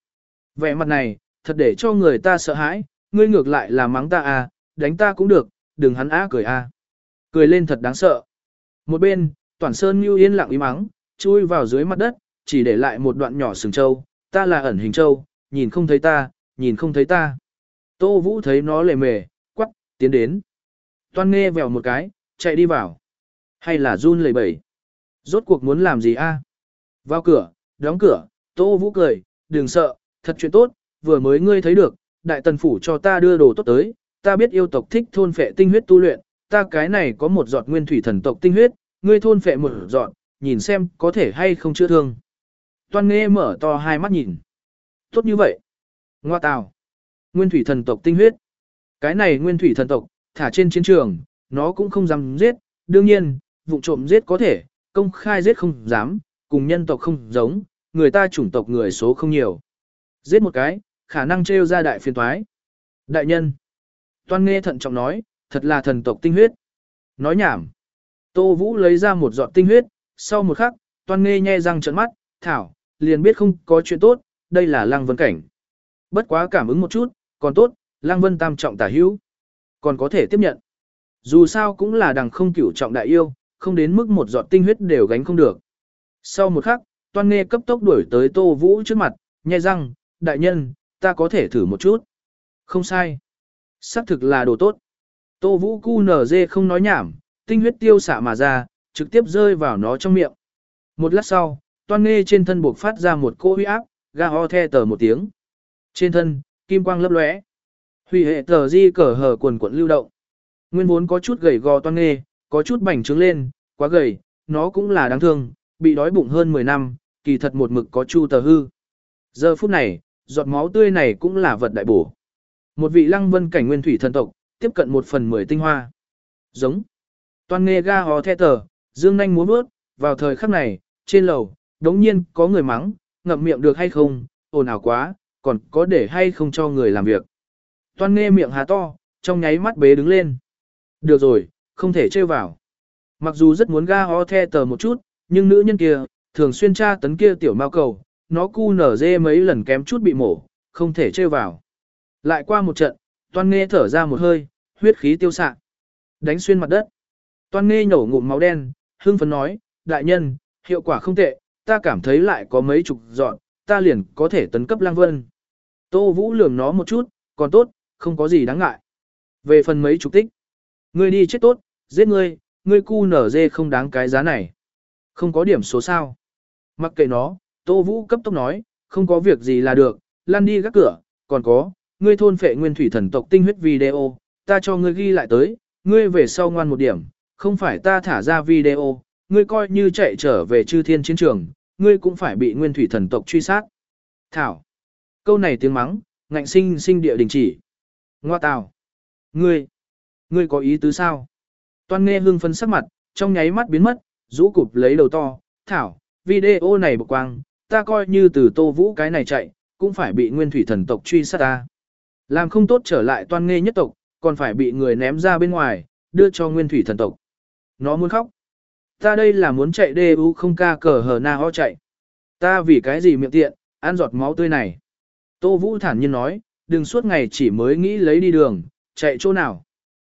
Vẻ mặt này, thật để cho người ta sợ hãi, ngươi ngược lại là mắng ta à? đánh ta cũng được, đừng hắn á cười a. Cười lên thật đáng sợ. Một bên, Toàn Sơn Nhu yên lặng ý mắng, chui vào dưới mặt đất, chỉ để lại một đoạn nhỏ sừng trâu, ta là ẩn hình trâu, nhìn không thấy ta, nhìn không thấy ta. Tô Vũ thấy nó lề mề, quắc, tiến đến. Toan nghe vèo một cái, chạy đi vào. Hay là run lầy bẩy. Rốt cuộc muốn làm gì a? Vào cửa, đóng cửa, Tô Vũ cười, đừng sợ, thật chuyện tốt, vừa mới ngươi thấy được, đại tần phủ cho ta đưa đồ tốt tới, ta biết yêu tộc thích thôn phệ tinh huyết tu luyện, ta cái này có một giọt nguyên thủy thần tộc tinh huyết, ngươi thôn phệ một giọt, nhìn xem có thể hay không chữa thương. Toan nghe mở to hai mắt nhìn. Tốt như vậy. Ngoa tào. Nguyên thủy thần tộc tinh huyết. Cái này nguyên thủy thần tộc, thả trên chiến trường, nó cũng không dám giết, đương nhiên, vụ trộm giết có thể, công khai giết không dám, cùng nhân tộc không giống, người ta chủng tộc người số không nhiều. Giết một cái, khả năng trêu ra đại phiền toái. Đại nhân. Toan nghe thận trọng nói, thật là thần tộc tinh huyết. Nói nhảm. Tô Vũ lấy ra một giọt tinh huyết, sau một khắc, toan nghe nhe răng trợn mắt, thảo, liền biết không có chuyện tốt, đây là lăng vân cảnh. Bất quá cảm ứng một chút, còn tốt, lăng vân tam trọng tả hữu. Còn có thể tiếp nhận. Dù sao cũng là đằng không cửu trọng đại yêu, không đến mức một giọt tinh huyết đều gánh không được. Sau một khắc, toan nghe cấp tốc đuổi tới Tô Vũ trước mặt, nhẹ răng, đại nhân, ta có thể thử một chút. Không sai. Sắc thực là đồ tốt. Tô Vũ cu nở dê không nói nhảm, tinh huyết tiêu xạ mà ra, trực tiếp rơi vào nó trong miệng. Một lát sau, toan nghe trên thân buộc phát ra một cỗ huy áp, ga ho the tờ một tiếng. Trên thân, kim quang lấp lóe. Hủy hệ tờ di cờ hở quần quận lưu động. Nguyên vốn có chút gầy gò toan nghe, có chút bảnh trướng lên, quá gầy, nó cũng là đáng thương, bị đói bụng hơn 10 năm, kỳ thật một mực có chu tờ hư. Giờ phút này, giọt máu tươi này cũng là vật đại bổ. Một vị lăng vân cảnh nguyên thủy thần tộc, tiếp cận một phần mười tinh hoa. Giống. Toàn nghe ga hò the tờ, dương nanh muốn bước, vào thời khắc này, trên lầu, đống nhiên có người mắng, ngậm miệng được hay không, ồn ào quá, còn có để hay không cho người làm việc. Toan nghe miệng há to, trong nháy mắt bế đứng lên. Được rồi, không thể chơi vào. Mặc dù rất muốn ga ho the tờ một chút, nhưng nữ nhân kia, thường xuyên tra tấn kia tiểu mao cầu, nó cu nở dê mấy lần kém chút bị mổ, không thể chơi vào. Lại qua một trận, toan nghe thở ra một hơi, huyết khí tiêu xạ Đánh xuyên mặt đất. Toan nghe nổ ngụm máu đen, hưng phấn nói, đại nhân, hiệu quả không tệ, ta cảm thấy lại có mấy chục dọn, ta liền có thể tấn cấp lang vân. Tô Vũ lườm nó một chút, còn tốt, không có gì đáng ngại. Về phần mấy chục tích, ngươi đi chết tốt, giết ngươi, ngươi cu nở dê không đáng cái giá này. Không có điểm số sao. Mặc kệ nó, Tô Vũ cấp tốc nói, không có việc gì là được, lăn đi gác cửa, còn có, ngươi thôn phệ nguyên thủy thần tộc tinh huyết video, ta cho ngươi ghi lại tới, ngươi về sau ngoan một điểm, không phải ta thả ra video, ngươi coi như chạy trở về chư thiên chiến trường, ngươi cũng phải bị nguyên thủy thần tộc truy sát. Thảo. Câu này tiếng mắng, ngạnh sinh sinh địa đình chỉ. Ngoa tào. Ngươi. Ngươi có ý tứ sao? Toan nghe hương phân sắc mặt, trong nháy mắt biến mất, rũ cụp lấy đầu to. Thảo, video này bực quang, ta coi như từ tô vũ cái này chạy, cũng phải bị nguyên thủy thần tộc truy sát ta. Làm không tốt trở lại toan nghe nhất tộc, còn phải bị người ném ra bên ngoài, đưa cho nguyên thủy thần tộc. Nó muốn khóc. Ta đây là muốn chạy đê u không ca cờ hờ na ho chạy. Ta vì cái gì miệng tiện, ăn giọt máu tươi này. Tô Vũ thản nhiên nói, đừng suốt ngày chỉ mới nghĩ lấy đi đường, chạy chỗ nào.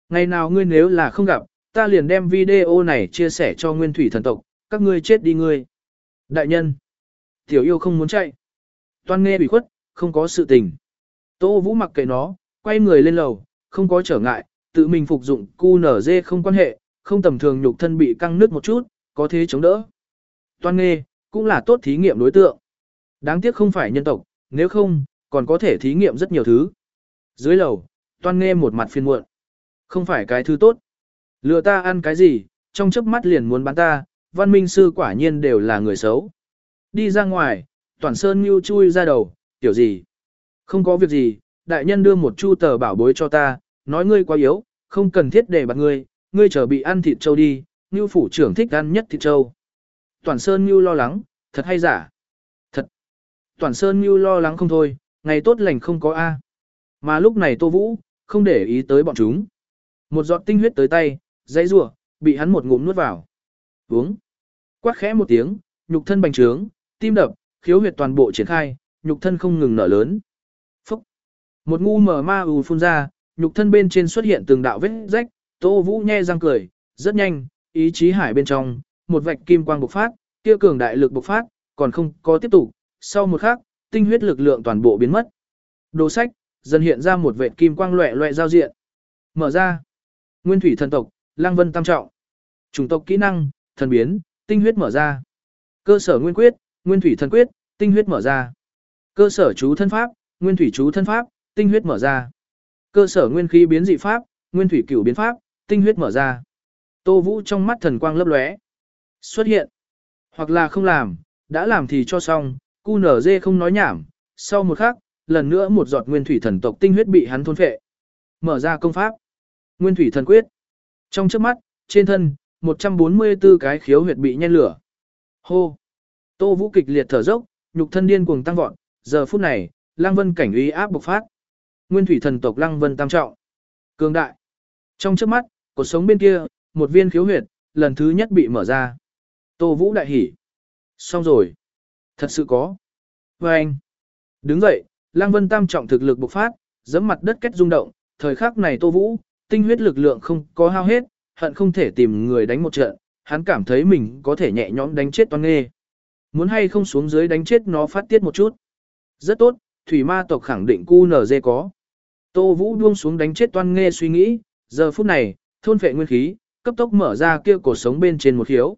Ngày nào ngươi nếu là không gặp, ta liền đem video này chia sẻ cho nguyên thủy thần tộc, các ngươi chết đi ngươi. Đại nhân, tiểu yêu không muốn chạy. Toan nghe bị khuất, không có sự tình. Tô Vũ mặc kệ nó, quay người lên lầu, không có trở ngại, tự mình phục dụng cu nở dê không quan hệ, không tầm thường nhục thân bị căng nứt một chút, có thế chống đỡ. Toan nghe, cũng là tốt thí nghiệm đối tượng. Đáng tiếc không phải nhân tộc, nếu không, còn có thể thí nghiệm rất nhiều thứ. Dưới lầu, toan nghe một mặt phiền muộn. Không phải cái thứ tốt. Lừa ta ăn cái gì, trong chớp mắt liền muốn bán ta, văn minh sư quả nhiên đều là người xấu. Đi ra ngoài, toàn sơn mưu chui ra đầu, tiểu gì. Không có việc gì, đại nhân đưa một chu tờ bảo bối cho ta, nói ngươi quá yếu, không cần thiết để bắt ngươi, ngươi chờ bị ăn thịt trâu đi, như phủ trưởng thích ăn nhất thịt trâu. Toàn Sơn Như lo lắng, thật hay giả? Thật. Toàn Sơn Như lo lắng không thôi, ngày tốt lành không có A. Mà lúc này Tô Vũ, không để ý tới bọn chúng. Một giọt tinh huyết tới tay, dây rủa bị hắn một ngụm nuốt vào. Uống. Quát khẽ một tiếng, nhục thân bành trướng, tim đập, khiếu huyệt toàn bộ triển khai, nhục thân không ngừng nở lớn. Phúc. Một ngu mở ma ù phun ra, nhục thân bên trên xuất hiện từng đạo vết rách, Tô Vũ nhe răng cười, rất nhanh, ý chí hải bên trong, một vạch kim quang bộc phát, kia cường đại lực bộc phát, còn không có tiếp tục, sau một khắc, tinh huyết lực lượng toàn bộ biến mất. Đồ sách, dần hiện ra một vệt kim quang loẻ loẻ giao diện. Mở ra. Nguyên thủy thần tộc, Lăng Vân tam trọng. Chủng tộc kỹ năng, thần biến, tinh huyết mở ra. Cơ sở nguyên quyết, nguyên thủy thần quyết, tinh huyết mở ra. Cơ sở chú thân pháp, nguyên thủy chú thân pháp, tinh huyết mở ra. Cơ sở nguyên khí biến dị pháp, nguyên thủy cửu biến pháp, tinh huyết mở ra. Tô Vũ trong mắt thần quang lấp lóe. Xuất hiện. Hoặc là không làm, đã làm thì cho xong, cu nở dê không nói nhảm. Sau một khắc, lần nữa một giọt nguyên thủy thần tộc tinh huyết bị hắn thôn phệ. Mở ra công pháp. Nguyên thủy thần quyết. Trong trước mắt, trên thân, 144 cái khiếu huyệt bị nhen lửa. Hô. Tô Vũ kịch liệt thở dốc, nhục thân điên cuồng tăng vọt, giờ phút này, Lăng Vân cảnh uy áp bộc phát. Nguyên thủy thần tộc Lăng Vân tam trọng. Cường đại. Trong trước mắt, cuộc sống bên kia, một viên khiếu huyệt, lần thứ nhất bị mở ra. Tô Vũ đại hỉ. Xong rồi. Thật sự có. Và anh. Đứng dậy, Lăng Vân tam trọng thực lực bộc phát, giẫm mặt đất kết rung động, thời khắc này Tô Vũ, tinh huyết lực lượng không có hao hết, hận không thể tìm người đánh một trận, hắn cảm thấy mình có thể nhẹ nhõm đánh chết toan nghê. Muốn hay không xuống dưới đánh chết nó phát tiết một chút. Rất tốt, thủy ma tộc khẳng định cu nở dê có. Tô Vũ buông xuống đánh chết toan nghê suy nghĩ, giờ phút này, thôn phệ nguyên khí, cấp tốc mở ra kia cổ sống bên trên một khiếu.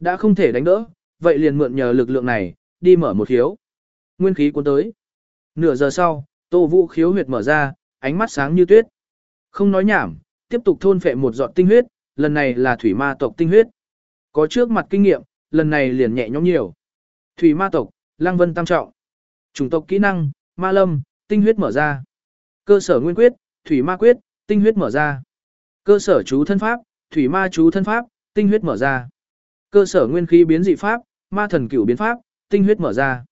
Đã không thể đánh đỡ, vậy liền mượn nhờ lực lượng này, đi mở một khiếu. Nguyên khí cuốn tới. Nửa giờ sau, Tô Vũ khiếu huyệt mở ra, ánh mắt sáng như tuyết. Không nói nhảm, tiếp tục thôn phệ một giọt tinh huyết, lần này là thủy ma tộc tinh huyết. Có trước mặt kinh nghiệm, lần này liền nhẹ nhõm nhiều. Thủy ma tộc, Lăng Vân tam trọng. Chủng tộc kỹ năng, Ma Lâm, tinh huyết mở ra. Cơ sở nguyên quyết, Thủy ma quyết, tinh huyết mở ra. Cơ sở chú thân pháp, Thủy ma chú thân pháp, tinh huyết mở ra. Cơ sở nguyên khí biến dị pháp, Ma thần cửu biến pháp, tinh huyết mở ra.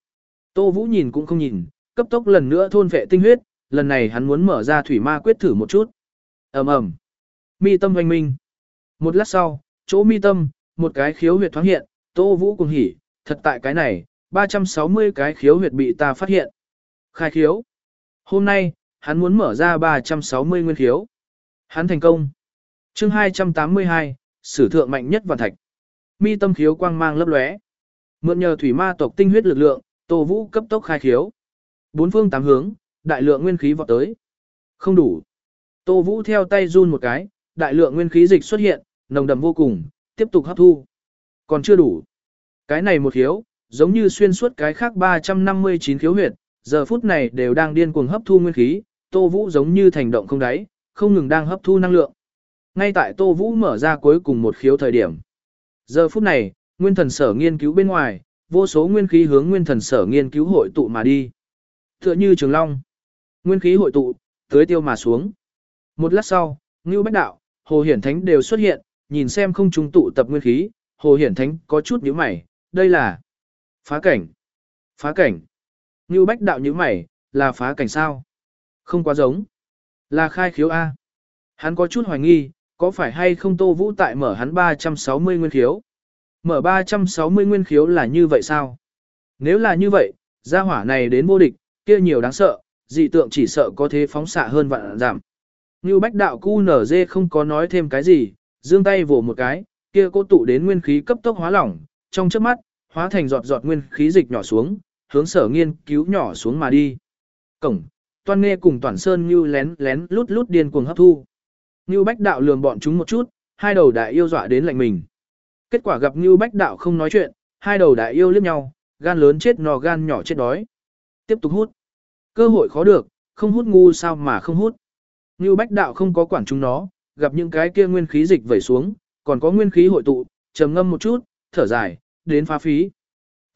Tô Vũ nhìn cũng không nhìn, cấp tốc lần nữa thôn vệ tinh huyết, lần này hắn muốn mở ra thủy ma quyết thử một chút. Ầm ầm. Mi tâm hoành minh. Một lát sau, chỗ mi tâm, một cái khiếu huyệt thoáng hiện, Tô Vũ cùng hỉ, thật tại cái này, 360 cái khiếu huyệt bị ta phát hiện. Khai khiếu. Hôm nay, hắn muốn mở ra 360 nguyên khiếu. Hắn thành công chương 282, sử thượng mạnh nhất vạn thạch. Mi tâm khiếu quang mang lấp lóe. Mượn nhờ thủy ma tộc tinh huyết lực lượng, Tô Vũ cấp tốc khai khiếu. Bốn phương tám hướng, đại lượng nguyên khí vọt tới. Không đủ. Tô Vũ theo tay run một cái, đại lượng nguyên khí dịch xuất hiện, nồng đậm vô cùng, tiếp tục hấp thu. Còn chưa đủ. Cái này một khiếu, giống như xuyên suốt cái khác 359 khiếu huyệt, giờ phút này đều đang điên cuồng hấp thu nguyên khí, Tô Vũ giống như thành động không đáy, không ngừng đang hấp thu năng lượng. Ngay tại Tô Vũ mở ra cuối cùng một khiếu thời điểm. Giờ phút này, nguyên thần sở nghiên cứu bên ngoài, vô số nguyên khí hướng nguyên thần sở nghiên cứu hội tụ mà đi. Tựa như trường long, nguyên khí hội tụ, tới tiêu mà xuống. Một lát sau, Ngưu Bách Đạo, Hồ Hiển Thánh đều xuất hiện, nhìn xem không trùng tụ tập nguyên khí, Hồ Hiển Thánh có chút nhíu mày, đây là phá cảnh. Phá cảnh. Ngưu Bách Đạo nhíu mày, là phá cảnh sao? Không quá giống. Là khai khiếu A. Hắn có chút hoài nghi, có phải hay không Tô Vũ tại mở hắn 360 nguyên khiếu? Mở 360 nguyên khiếu là như vậy sao? Nếu là như vậy, gia hỏa này đến vô địch, kia nhiều đáng sợ, dị tượng chỉ sợ có thế phóng xạ hơn vạn giảm. Như bách đạo cu nở dê không có nói thêm cái gì, dương tay vồ một cái, kia cô tụ đến nguyên khí cấp tốc hóa lỏng, trong trước mắt, hóa thành giọt giọt nguyên khí dịch nhỏ xuống, hướng sở nghiên cứu nhỏ xuống mà đi. Cổng, toan nghe cùng toàn sơn như lén lén lút lút điên cuồng hấp thu. Ngưu bách đạo lườm bọn chúng một chút, hai đầu đại yêu dọa đến lạnh mình. Kết quả gặp Ngưu bách đạo không nói chuyện, hai đầu đại yêu liếc nhau, gan lớn chết nò gan nhỏ chết đói. Tiếp tục hút. Cơ hội khó được, không hút ngu sao mà không hút. Ngưu bách đạo không có quản chúng nó, gặp những cái kia nguyên khí dịch vẩy xuống, còn có nguyên khí hội tụ, trầm ngâm một chút, thở dài, đến phá phí.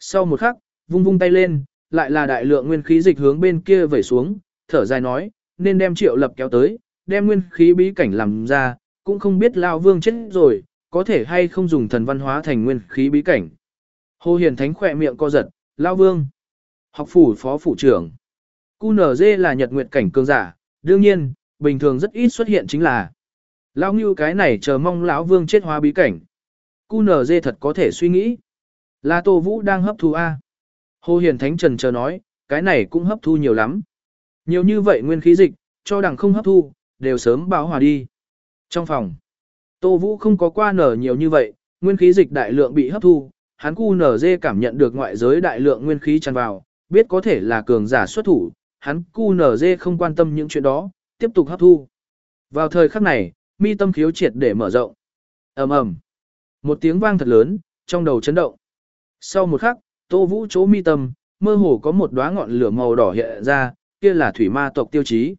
Sau một khắc, vung vung tay lên, lại là đại lượng nguyên khí dịch hướng bên kia vẩy xuống, thở dài nói, nên đem triệu lập kéo tới, đem nguyên khí bí cảnh làm ra, cũng không biết Lao Vương chết rồi, có thể hay không dùng thần văn hóa thành nguyên khí bí cảnh. Hồ Hiền Thánh khỏe miệng co giật, Lao Vương, học phủ phó phủ trưởng. QNZ là nhật nguyệt cảnh cường giả, đương nhiên, bình thường rất ít xuất hiện chính là Lão Ngưu cái này chờ mong lão Vương chết hóa bí cảnh. QNZ thật có thể suy nghĩ. Là Tô Vũ đang hấp thu A. Hồ Hiền Thánh Trần chờ nói, cái này cũng hấp thu nhiều lắm. Nhiều như vậy nguyên khí dịch, cho đằng không hấp thu, đều sớm bão hòa đi. Trong phòng, Tô Vũ không có qua nở nhiều như vậy, nguyên khí dịch đại lượng bị hấp thu, hắn cu nở dê cảm nhận được ngoại giới đại lượng nguyên khí tràn vào, biết có thể là cường giả xuất thủ, hắn cu nở dê không quan tâm những chuyện đó, tiếp tục hấp thu. Vào thời khắc này, mi tâm khiếu triệt để mở rộng. ầm ầm Một tiếng vang thật lớn, trong đầu chấn động. Sau một khắc, Tô Vũ chỗ mi tâm, mơ hồ có một đóa ngọn lửa màu đỏ hiện ra, kia là thủy ma tộc tiêu chí.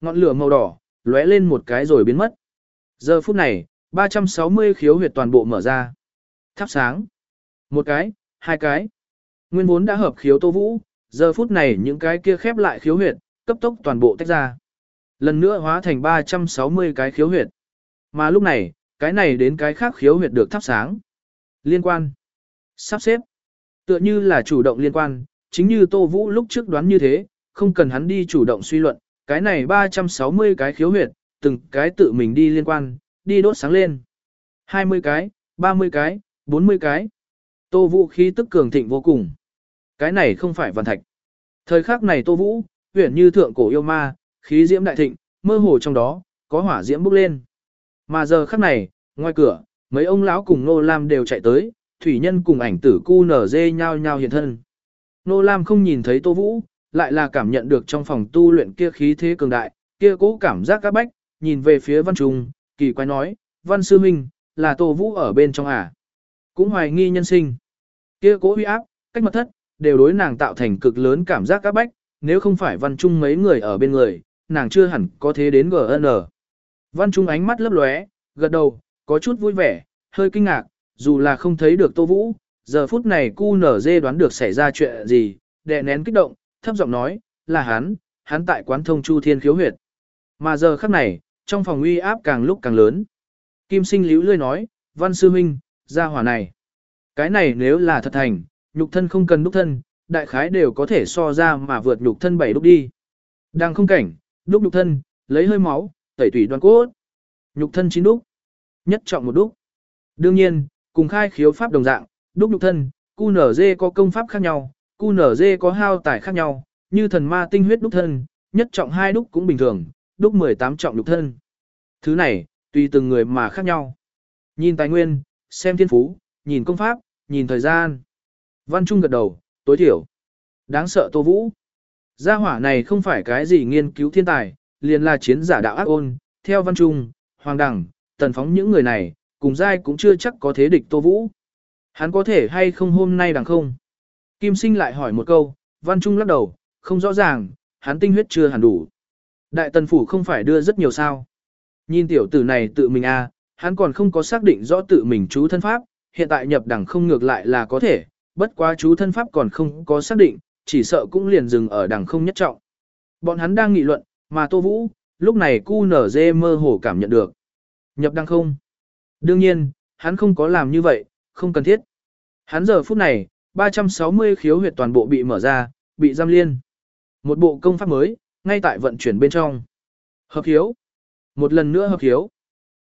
Ngọn lửa màu đỏ, lóe lên một cái rồi biến mất. Giờ phút này, 360 khiếu huyệt toàn bộ mở ra. Thắp sáng. Một cái, hai cái. Nguyên vốn đã hợp khiếu Tô Vũ, giờ phút này những cái kia khép lại khiếu huyệt, cấp tốc toàn bộ tách ra. Lần nữa hóa thành 360 cái khiếu huyệt. Mà lúc này, cái này đến cái khác khiếu huyệt được thắp sáng. Liên quan. Sắp xếp. Tựa như là chủ động liên quan, chính như Tô Vũ lúc trước đoán như thế, không cần hắn đi chủ động suy luận, cái này 360 cái khiếu huyệt, từng cái tự mình đi liên quan, đi đốt sáng lên. 20 cái, 30 cái, 40 cái. Tô Vũ khí tức cường thịnh vô cùng. Cái này không phải văn thạch. Thời khắc này Tô Vũ, huyền như thượng cổ yêu ma, khí diễm đại thịnh, mơ hồ trong đó, có hỏa diễm bốc lên. Mà giờ khắc này, ngoài cửa, mấy ông lão cùng Nô Lam đều chạy tới, thủy nhân cùng ảnh tử cu nở dê nhau nhau hiện thân. Nô Lam không nhìn thấy Tô Vũ, lại là cảm nhận được trong phòng tu luyện kia khí thế cường đại, kia cố cảm giác các bách, nhìn về phía Văn Trung, kỳ quái nói, Văn Sư Minh, là tổ Vũ ở bên trong à. Cũng hoài nghi nhân sinh. Kia cố huy áp, cách mật thất, đều đối nàng tạo thành cực lớn cảm giác các bách, nếu không phải Văn Trung mấy người ở bên người, nàng chưa hẳn có thế đến GN. Văn Trung ánh mắt lấp lóe, gật đầu, có chút vui vẻ, hơi kinh ngạc, dù là không thấy được Tô Vũ, giờ phút này cu nở dê đoán được xảy ra chuyện gì, đè nén kích động, thấp giọng nói, là hắn, hắn tại quán thông chu thiên khiếu huyệt. Mà giờ khắc này, trong phòng uy áp càng lúc càng lớn. Kim sinh liễu lươi nói, văn sư huynh, ra hỏa này. Cái này nếu là thật thành, nhục thân không cần đúc thân, đại khái đều có thể so ra mà vượt nhục thân bảy đúc đi. Đang không cảnh, đúc nhục thân, lấy hơi máu, tẩy tủy đoan cốt. Nhục thân chín đúc, nhất trọng một đúc. Đương nhiên, cùng khai khiếu pháp đồng dạng, đúc nhục thân, cu nở dê có công pháp khác nhau, QNZ có hao tài khác nhau, như thần ma tinh huyết đúc thân, nhất trọng hai đúc cũng bình thường, đúc 18 trọng đúc thân. Thứ này, tùy từng người mà khác nhau. Nhìn tài nguyên, xem thiên phú, nhìn công pháp, nhìn thời gian. Văn Trung gật đầu, tối thiểu. Đáng sợ Tô Vũ. Gia hỏa này không phải cái gì nghiên cứu thiên tài, liền là chiến giả đạo ác ôn, theo Văn Trung, Hoàng Đẳng, Tần Phóng những người này, cùng giai cũng chưa chắc có thế địch Tô Vũ. Hắn có thể hay không hôm nay đằng không? Kim Sinh lại hỏi một câu, Văn Trung lắc đầu, không rõ ràng, hắn tinh huyết chưa hẳn đủ. Đại tần phủ không phải đưa rất nhiều sao. Nhìn tiểu tử này tự mình a, à, hắn còn không có xác định rõ tự mình chú thân pháp, hiện tại nhập đẳng không ngược lại là có thể, bất quá chú thân pháp còn không có xác định, chỉ sợ cũng liền dừng ở đằng không nhất trọng. Bọn hắn đang nghị luận, mà Tô Vũ, lúc này cu nở dê mơ hồ cảm nhận được. Nhập đăng không? Đương nhiên, hắn không có làm như vậy, không cần thiết. Hắn giờ phút này, 360 khiếu huyệt toàn bộ bị mở ra, bị giam liên. Một bộ công pháp mới, ngay tại vận chuyển bên trong. Hợp khiếu. Một lần nữa hợp khiếu.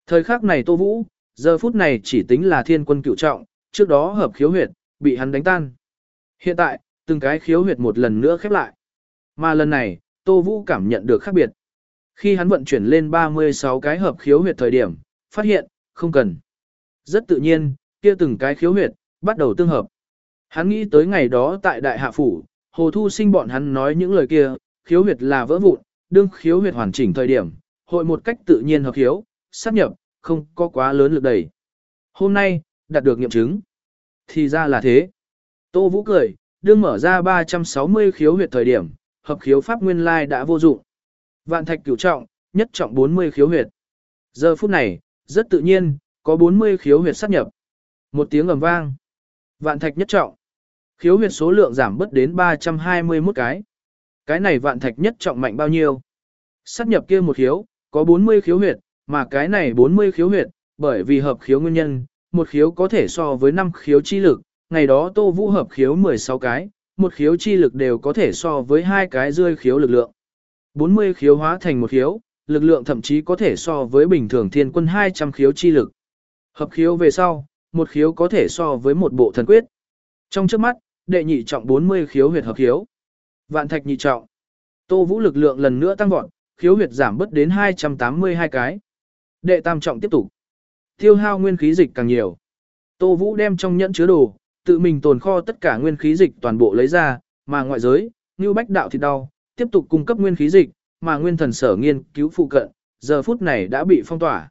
Thời khắc này Tô Vũ, giờ phút này chỉ tính là thiên quân cựu trọng, trước đó hợp khiếu huyệt, bị hắn đánh tan. Hiện tại, từng cái khiếu huyệt một lần nữa khép lại. Mà lần này, Tô Vũ cảm nhận được khác biệt. Khi hắn vận chuyển lên 36 cái hợp khiếu huyệt thời điểm, phát hiện, không cần. Rất tự nhiên, kia từng cái khiếu huyệt, bắt đầu tương hợp. Hắn nghĩ tới ngày đó tại Đại Hạ Phủ, Hồ Thu sinh bọn hắn nói những lời kia, khiếu huyệt là vỡ vụn, đương khiếu huyệt hoàn chỉnh thời điểm, hội một cách tự nhiên hợp khiếu, sát nhập, không có quá lớn lực đẩy. Hôm nay, đạt được nghiệm chứng. Thì ra là thế. Tô Vũ cười, đương mở ra 360 khiếu huyệt thời điểm, hợp khiếu pháp nguyên lai đã vô dụng. Vạn thạch cửu trọng, nhất trọng 40 khiếu huyệt. Giờ phút này, rất tự nhiên, có 40 khiếu huyệt sát nhập. Một tiếng ầm vang. Vạn thạch nhất trọng. Khiếu huyệt số lượng giảm bớt đến 321 cái. Cái này vạn thạch nhất trọng mạnh bao nhiêu? Sát nhập kia một khiếu, có 40 khiếu huyệt, mà cái này 40 khiếu huyệt, bởi vì hợp khiếu nguyên nhân, một khiếu có thể so với 5 khiếu chi lực, ngày đó Tô Vũ hợp khiếu 16 cái, một khiếu chi lực đều có thể so với hai cái rơi khiếu lực lượng. 40 khiếu hóa thành một khiếu, lực lượng thậm chí có thể so với bình thường thiên quân 200 khiếu chi lực. Hợp khiếu về sau, một khiếu có thể so với một bộ thần quyết. Trong trước mắt, đệ nhị trọng 40 khiếu huyệt hợp khiếu. Vạn thạch nhị trọng. Tô Vũ lực lượng lần nữa tăng vọt, khiếu huyệt giảm bớt đến 282 cái. Đệ tam trọng tiếp tục. Tiêu hao nguyên khí dịch càng nhiều. Tô Vũ đem trong nhẫn chứa đồ, tự mình tồn kho tất cả nguyên khí dịch toàn bộ lấy ra, mà ngoại giới, như bách đạo thì đau, tiếp tục cung cấp nguyên khí dịch, mà nguyên thần sở nghiên cứu phụ cận, giờ phút này đã bị phong tỏa.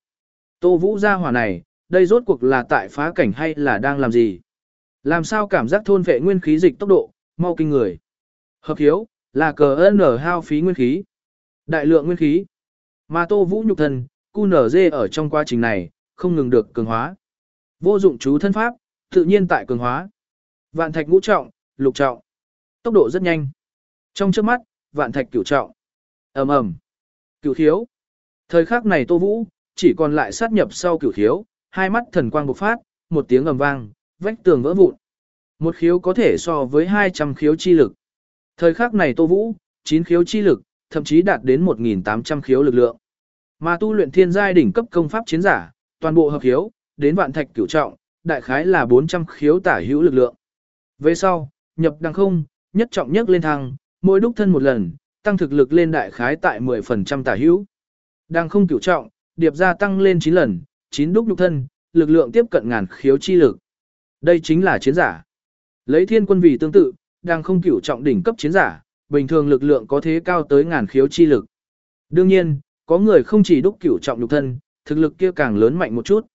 Tô Vũ ra hỏa này, đây rốt cuộc là tại phá cảnh hay là đang làm gì? Làm sao cảm giác thôn vệ nguyên khí dịch tốc độ, mau kinh người. Hợp hiếu, là cờ ơn nở hao phí nguyên khí. Đại lượng nguyên khí. Mà Tô Vũ nhục thần, cu nở dê ở trong quá trình này, không ngừng được cường hóa. Vô dụng chú thân pháp, tự nhiên tại cường hóa. Vạn thạch ngũ trọng, lục trọng. Tốc độ rất nhanh. Trong trước mắt, vạn thạch cửu trọng. ầm ầm Cửu thiếu. Thời khắc này Tô Vũ, chỉ còn lại sát nhập sau cửu thiếu, hai mắt thần quang bộc phát, một tiếng ầm vang, vách tường vỡ vụn. Một khiếu có thể so với 200 khiếu chi lực. Thời khắc này Tô Vũ, 9 khiếu chi lực, thậm chí đạt đến 1.800 khiếu lực lượng. Mà tu luyện thiên giai đỉnh cấp công pháp chiến giả, toàn bộ hợp khiếu, đến vạn thạch cửu trọng, đại khái là 400 khiếu tả hữu lực lượng. Về sau, nhập đăng không, nhất trọng nhất lên thăng, mỗi đúc thân một lần, tăng thực lực lên đại khái tại 10% tả hữu. đăng không cửu trọng, điệp gia tăng lên 9 lần, chín đúc nhục thân, lực lượng tiếp cận ngàn khiếu chi lực. Đây chính là chiến giả. Lấy thiên quân vì tương tự, đang không cửu trọng đỉnh cấp chiến giả, bình thường lực lượng có thế cao tới ngàn khiếu chi lực. Đương nhiên, có người không chỉ đúc cửu trọng nhục thân, thực lực kia càng lớn mạnh một chút.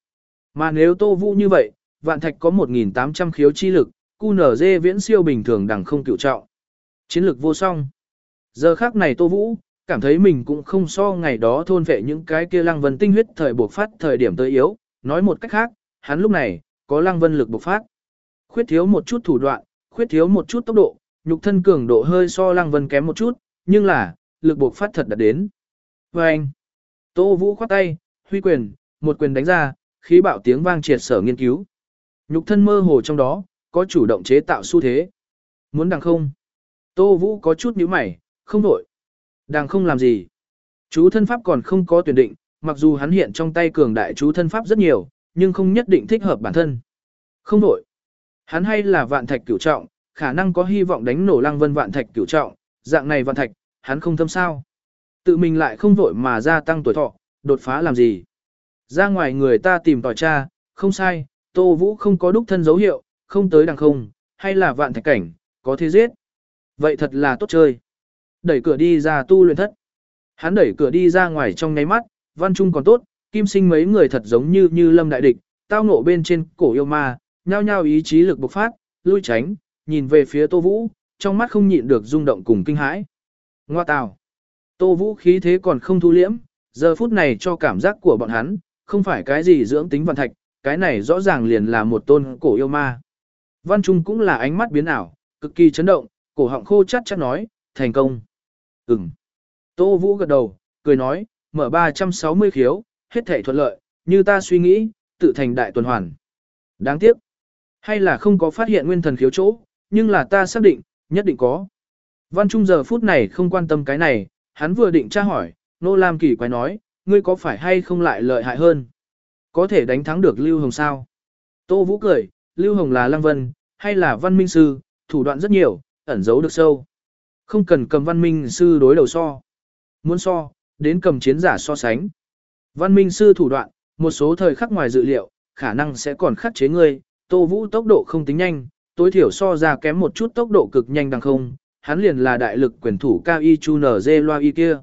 Mà nếu Tô Vũ như vậy, vạn thạch có 1.800 khiếu chi lực, cu nở dê viễn siêu bình thường đang không cửu trọng. Chiến lực vô song. Giờ khác này Tô Vũ, cảm thấy mình cũng không so ngày đó thôn vệ những cái kia lăng vân tinh huyết thời buộc phát thời điểm tới yếu, nói một cách khác, hắn lúc này, có lăng vân lực bộc phát. Khuyết thiếu một chút thủ đoạn, khuyết thiếu một chút tốc độ, nhục thân cường độ hơi so lăng vân kém một chút, nhưng là, lực bộc phát thật đã đến. Và anh, Tô Vũ khoát tay, huy quyền, một quyền đánh ra, khí bạo tiếng vang triệt sở nghiên cứu. Nhục thân mơ hồ trong đó, có chủ động chế tạo xu thế. Muốn đằng không? Tô Vũ có chút nhíu mày, không đổi đang không làm gì? Chú thân pháp còn không có tuyển định, mặc dù hắn hiện trong tay cường đại chú thân pháp rất nhiều, nhưng không nhất định thích hợp bản thân. Không đổi. Hắn hay là vạn thạch cửu trọng, khả năng có hy vọng đánh nổ lăng vân vạn thạch cửu trọng, dạng này vạn thạch, hắn không thâm sao. Tự mình lại không vội mà gia tăng tuổi thọ, đột phá làm gì. Ra ngoài người ta tìm tỏi cha, không sai, Tô Vũ không có đúc thân dấu hiệu, không tới đằng không, hay là vạn thạch cảnh, có thế giết. Vậy thật là tốt chơi. Đẩy cửa đi ra tu luyện thất. Hắn đẩy cửa đi ra ngoài trong nháy mắt, văn trung còn tốt, kim sinh mấy người thật giống như như lâm đại địch, tao ngộ bên trên cổ yêu ma, nhao nhao ý chí lực bộc phát, lui tránh, nhìn về phía Tô Vũ, trong mắt không nhịn được rung động cùng kinh hãi. Ngoa tào. Tô Vũ khí thế còn không thu liễm, giờ phút này cho cảm giác của bọn hắn, không phải cái gì dưỡng tính văn thạch, cái này rõ ràng liền là một tôn cổ yêu ma. Văn Trung cũng là ánh mắt biến ảo, cực kỳ chấn động, cổ họng khô chát chát nói, thành công. Ừm. Tô Vũ gật đầu, cười nói, mở 360 khiếu, hết thể thuận lợi, như ta suy nghĩ, tự thành đại tuần hoàn. Đáng tiếc. Hay là không có phát hiện nguyên thần khiếu chỗ, nhưng là ta xác định, nhất định có. Văn Trung giờ phút này không quan tâm cái này, hắn vừa định tra hỏi, Nô Lam kỳ quái nói, ngươi có phải hay không lại lợi hại hơn? Có thể đánh thắng được Lưu Hồng sao? Tô Vũ cười, Lưu Hồng là Lăng Vân, hay là văn minh sư, thủ đoạn rất nhiều, ẩn giấu được sâu. Không cần cầm văn minh sư đối đầu so. Muốn so, đến cầm chiến giả so sánh. Văn minh sư thủ đoạn, một số thời khắc ngoài dự liệu, khả năng sẽ còn khắc chế ngươi, Tô Vũ tốc độ không tính nhanh, tối thiểu so ra kém một chút tốc độ cực nhanh đằng không, hắn liền là đại lực quyền thủ cao y chu nở dê loa y kia.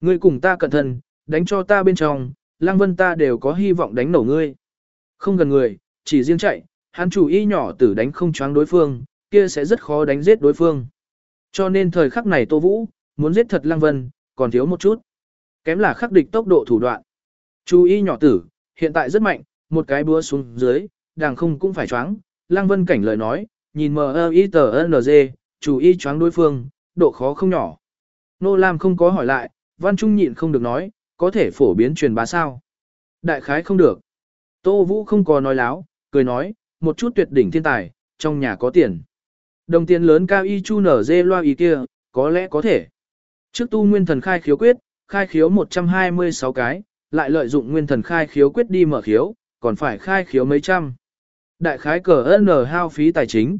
Ngươi cùng ta cẩn thận, đánh cho ta bên trong, lang Vân ta đều có hy vọng đánh nổ ngươi. Không gần người, chỉ riêng chạy, hắn chủ y nhỏ tử đánh không choáng đối phương, kia sẽ rất khó đánh giết đối phương. Cho nên thời khắc này Tô Vũ, muốn giết thật Lăng Vân, còn thiếu một chút. Kém là khắc địch tốc độ thủ đoạn. Chú y nhỏ tử, hiện tại rất mạnh, một cái búa xuống dưới, đàng không cũng phải choáng. Lăng Vân cảnh lời nói, nhìn mờ i tờ NG, chú y choáng đối phương, độ khó không nhỏ. Nô Lam không có hỏi lại, Văn Trung nhịn không được nói, có thể phổ biến truyền bá sao. Đại khái không được. Tô Vũ không có nói láo, cười nói, một chút tuyệt đỉnh thiên tài, trong nhà có tiền. Đồng tiền lớn cao y chu nở dê loa ý kia, có lẽ có thể. Trước tu nguyên thần khai khiếu quyết, khai khiếu 126 cái, lại lợi dụng nguyên thần khai khiếu quyết đi mở khiếu, còn phải khai khiếu mấy trăm. Đại khái cờ N hao phí tài chính.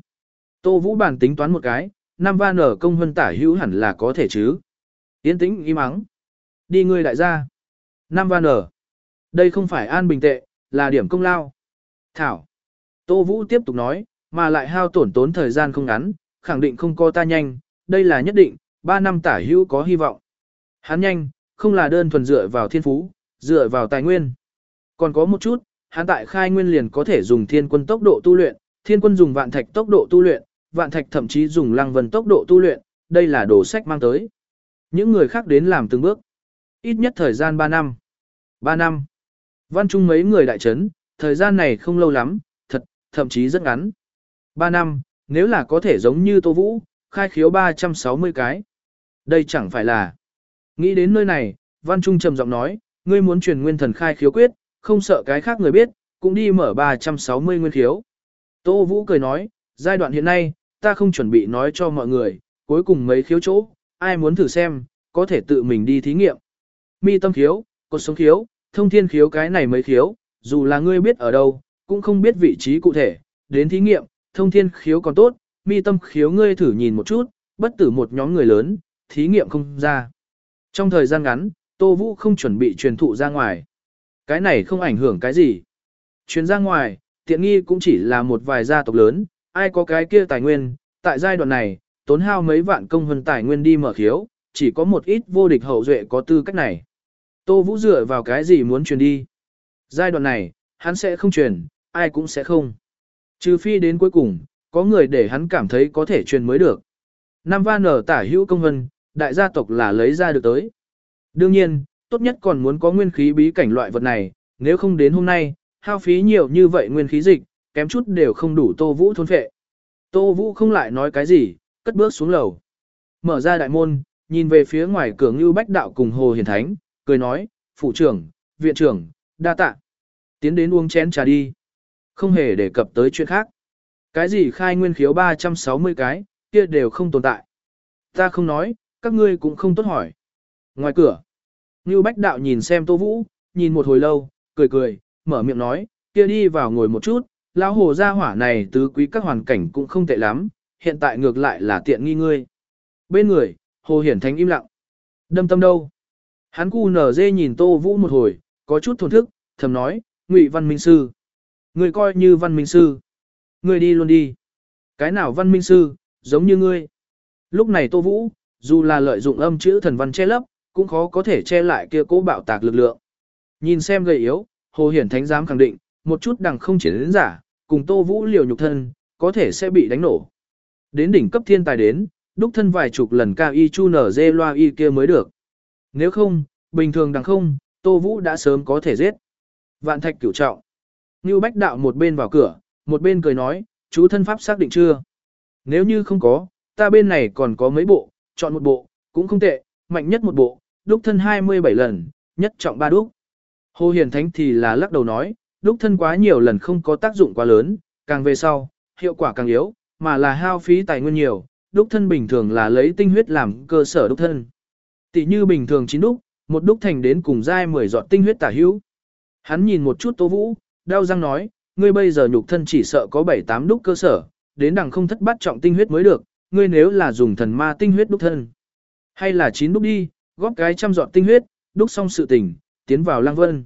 Tô Vũ bản tính toán một cái, năm van nở công hân tả hữu hẳn là có thể chứ. Yên tĩnh im mắng. Đi ngươi đại gia. Năm van nở Đây không phải an bình tệ, là điểm công lao. Thảo. Tô Vũ tiếp tục nói, mà lại hao tổn tốn thời gian không ngắn, khẳng định không có ta nhanh, đây là nhất định, 3 năm tả hữu có hy vọng. Hắn nhanh, không là đơn thuần dựa vào thiên phú, dựa vào tài nguyên. Còn có một chút, hắn tại khai nguyên liền có thể dùng thiên quân tốc độ tu luyện, thiên quân dùng vạn thạch tốc độ tu luyện, vạn thạch thậm chí dùng lăng vân tốc độ tu luyện, đây là đồ sách mang tới. Những người khác đến làm từng bước. Ít nhất thời gian 3 năm. 3 năm. Văn Trung mấy người đại chấn, thời gian này không lâu lắm, thật, thậm chí rất ngắn. 3 năm, nếu là có thể giống như Tô Vũ, khai khiếu 360 cái. Đây chẳng phải là. Nghĩ đến nơi này, Văn Trung trầm giọng nói, ngươi muốn truyền nguyên thần khai khiếu quyết, không sợ cái khác người biết, cũng đi mở 360 nguyên khiếu. Tô Vũ cười nói, giai đoạn hiện nay, ta không chuẩn bị nói cho mọi người, cuối cùng mấy khiếu chỗ, ai muốn thử xem, có thể tự mình đi thí nghiệm. Mi tâm khiếu, cột sống khiếu, thông thiên khiếu cái này mấy khiếu, dù là ngươi biết ở đâu, cũng không biết vị trí cụ thể, đến thí nghiệm, thông thiên khiếu còn tốt, mi tâm khiếu ngươi thử nhìn một chút, bất tử một nhóm người lớn, thí nghiệm không ra. Trong thời gian ngắn, Tô Vũ không chuẩn bị truyền thụ ra ngoài. Cái này không ảnh hưởng cái gì. Truyền ra ngoài, tiện nghi cũng chỉ là một vài gia tộc lớn, ai có cái kia tài nguyên, tại giai đoạn này, tốn hao mấy vạn công hơn tài nguyên đi mở khiếu, chỉ có một ít vô địch hậu duệ có tư cách này. Tô Vũ dựa vào cái gì muốn truyền đi. Giai đoạn này, hắn sẽ không truyền, ai cũng sẽ không. Trừ phi đến cuối cùng, có người để hắn cảm thấy có thể truyền mới được. Nam va nở tả hữu công hân, đại gia tộc là lấy ra được tới. Đương nhiên, tốt nhất còn muốn có nguyên khí bí cảnh loại vật này, nếu không đến hôm nay, hao phí nhiều như vậy nguyên khí dịch, kém chút đều không đủ Tô Vũ thôn phệ. Tô Vũ không lại nói cái gì, cất bước xuống lầu. Mở ra đại môn, nhìn về phía ngoài cửa Ngưu Bách Đạo cùng Hồ Hiền Thánh, cười nói, phụ trưởng, viện trưởng, đa tạ. Tiến đến uống chén trà đi. Không hề đề cập tới chuyện khác. Cái gì khai nguyên khiếu 360 cái, kia đều không tồn tại. Ta không nói, các ngươi cũng không tốt hỏi. Ngoài cửa, Ngưu Bách Đạo nhìn xem Tô Vũ, nhìn một hồi lâu, cười cười, mở miệng nói, kia đi vào ngồi một chút, lão hồ gia hỏa này tứ quý các hoàn cảnh cũng không tệ lắm, hiện tại ngược lại là tiện nghi ngươi. Bên người, Hồ Hiển Thánh im lặng. Đâm tâm đâu? Hắn cu nở dê nhìn Tô Vũ một hồi, có chút thổn thức, thầm nói, Ngụy Văn Minh Sư. Người coi như Văn Minh Sư. Ngươi đi luôn đi. Cái nào Văn Minh Sư, giống như ngươi. Lúc này Tô Vũ, dù là lợi dụng âm chữ thần văn che lấp, cũng khó có thể che lại kia cố bạo tạc lực lượng. Nhìn xem gầy yếu, Hồ Hiển Thánh dám khẳng định, một chút đằng không chỉ đến giả, cùng Tô Vũ liều nhục thân, có thể sẽ bị đánh nổ. Đến đỉnh cấp thiên tài đến, đúc thân vài chục lần cao y chu nở dê loa y kia mới được. Nếu không, bình thường đằng không, Tô Vũ đã sớm có thể giết. Vạn thạch cửu trọng. Ngưu Bách Đạo một bên vào cửa, một bên cười nói, chú thân pháp xác định chưa? Nếu như không có, ta bên này còn có mấy bộ, chọn một bộ, cũng không tệ, mạnh nhất một bộ, đúc thân 27 lần, nhất trọng ba đúc. Hồ Hiền Thánh thì là lắc đầu nói, đúc thân quá nhiều lần không có tác dụng quá lớn, càng về sau, hiệu quả càng yếu, mà là hao phí tài nguyên nhiều, đúc thân bình thường là lấy tinh huyết làm cơ sở đúc thân. Tỷ như bình thường chín đúc, một đúc thành đến cùng dai 10 giọt tinh huyết tả hữu. Hắn nhìn một chút Tô Vũ, đau răng nói, ngươi bây giờ nhục thân chỉ sợ có 7-8 đúc cơ sở, đến đằng không thất bắt trọng tinh huyết mới được, ngươi nếu là dùng thần ma tinh huyết đúc thân. Hay là chín đúc đi, góp cái trăm dọn tinh huyết, đúc xong sự tình, tiến vào lang vân.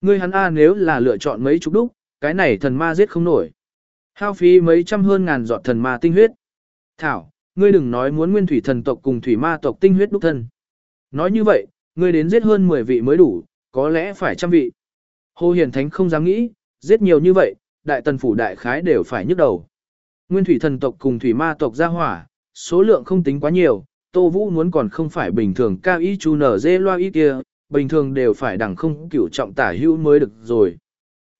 Ngươi hắn A nếu là lựa chọn mấy chục đúc, cái này thần ma giết không nổi. Hao phí mấy trăm hơn ngàn giọt thần ma tinh huyết. Thảo, ngươi đừng nói muốn nguyên thủy thần tộc cùng thủy ma tộc tinh huyết đúc thân. Nói như vậy, ngươi đến giết hơn 10 vị mới đủ, có lẽ phải trăm vị. Hồ Hiền Thánh không dám nghĩ, giết nhiều như vậy, đại tần phủ đại khái đều phải nhức đầu. Nguyên thủy thần tộc cùng thủy ma tộc ra hỏa, số lượng không tính quá nhiều, Tô Vũ muốn còn không phải bình thường cao y chu nở dê loa y kia, bình thường đều phải đẳng không cửu trọng tả hữu mới được rồi.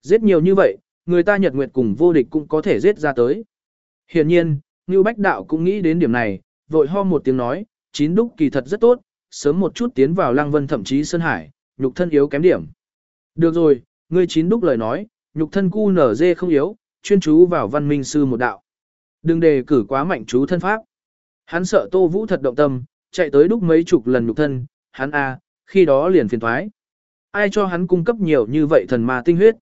Giết nhiều như vậy, người ta nhật nguyệt cùng vô địch cũng có thể giết ra tới. Hiện nhiên, Ngưu Bách Đạo cũng nghĩ đến điểm này, vội ho một tiếng nói, chín đúc kỳ thật rất tốt, sớm một chút tiến vào lăng vân thậm chí sơn hải, nhục thân yếu kém điểm. Được rồi, ngươi chín đúc lời nói, nhục thân cu nở dê không yếu, chuyên chú vào văn minh sư một đạo. Đừng đề cử quá mạnh chú thân pháp. Hắn sợ Tô Vũ thật động tâm, chạy tới đúc mấy chục lần nhục thân, hắn a, khi đó liền phiền thoái. Ai cho hắn cung cấp nhiều như vậy thần ma tinh huyết?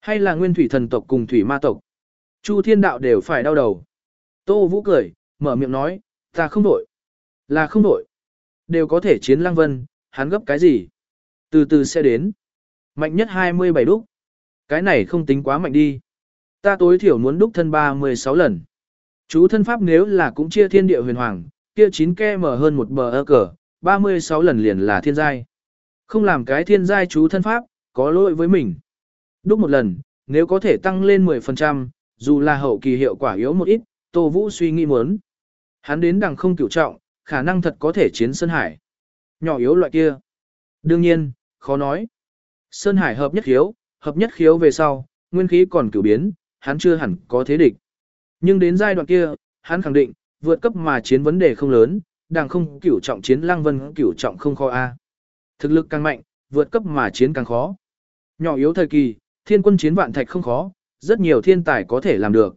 Hay là nguyên thủy thần tộc cùng thủy ma tộc? Chu thiên đạo đều phải đau đầu. Tô Vũ cười, mở miệng nói, ta không đổi. Là không đổi. Đều có thể chiến lăng vân, hắn gấp cái gì? Từ từ sẽ đến. Mạnh nhất 27 đúc. Cái này không tính quá mạnh đi. Ta tối thiểu muốn đúc thân 36 lần. Chú thân pháp nếu là cũng chia thiên địa huyền hoàng, kia 9 ke mở hơn một bờ ơ cờ, 36 lần liền là thiên giai. Không làm cái thiên giai chú thân pháp, có lỗi với mình. Đúc một lần, nếu có thể tăng lên 10%, dù là hậu kỳ hiệu quả yếu một ít, Tô Vũ suy nghĩ muốn. Hắn đến đằng không cửu trọng, khả năng thật có thể chiến sân Hải. Nhỏ yếu loại kia. Đương nhiên, khó nói. Sơn Hải hợp nhất khiếu, hợp nhất khiếu về sau, nguyên khí còn cửu biến, hắn chưa hẳn có thế địch. Nhưng đến giai đoạn kia, hắn khẳng định, vượt cấp mà chiến vấn đề không lớn, đàng không cửu trọng chiến lăng vân cửu trọng không khó a. Thực lực càng mạnh, vượt cấp mà chiến càng khó. Nhỏ yếu thời kỳ, thiên quân chiến vạn thạch không khó, rất nhiều thiên tài có thể làm được.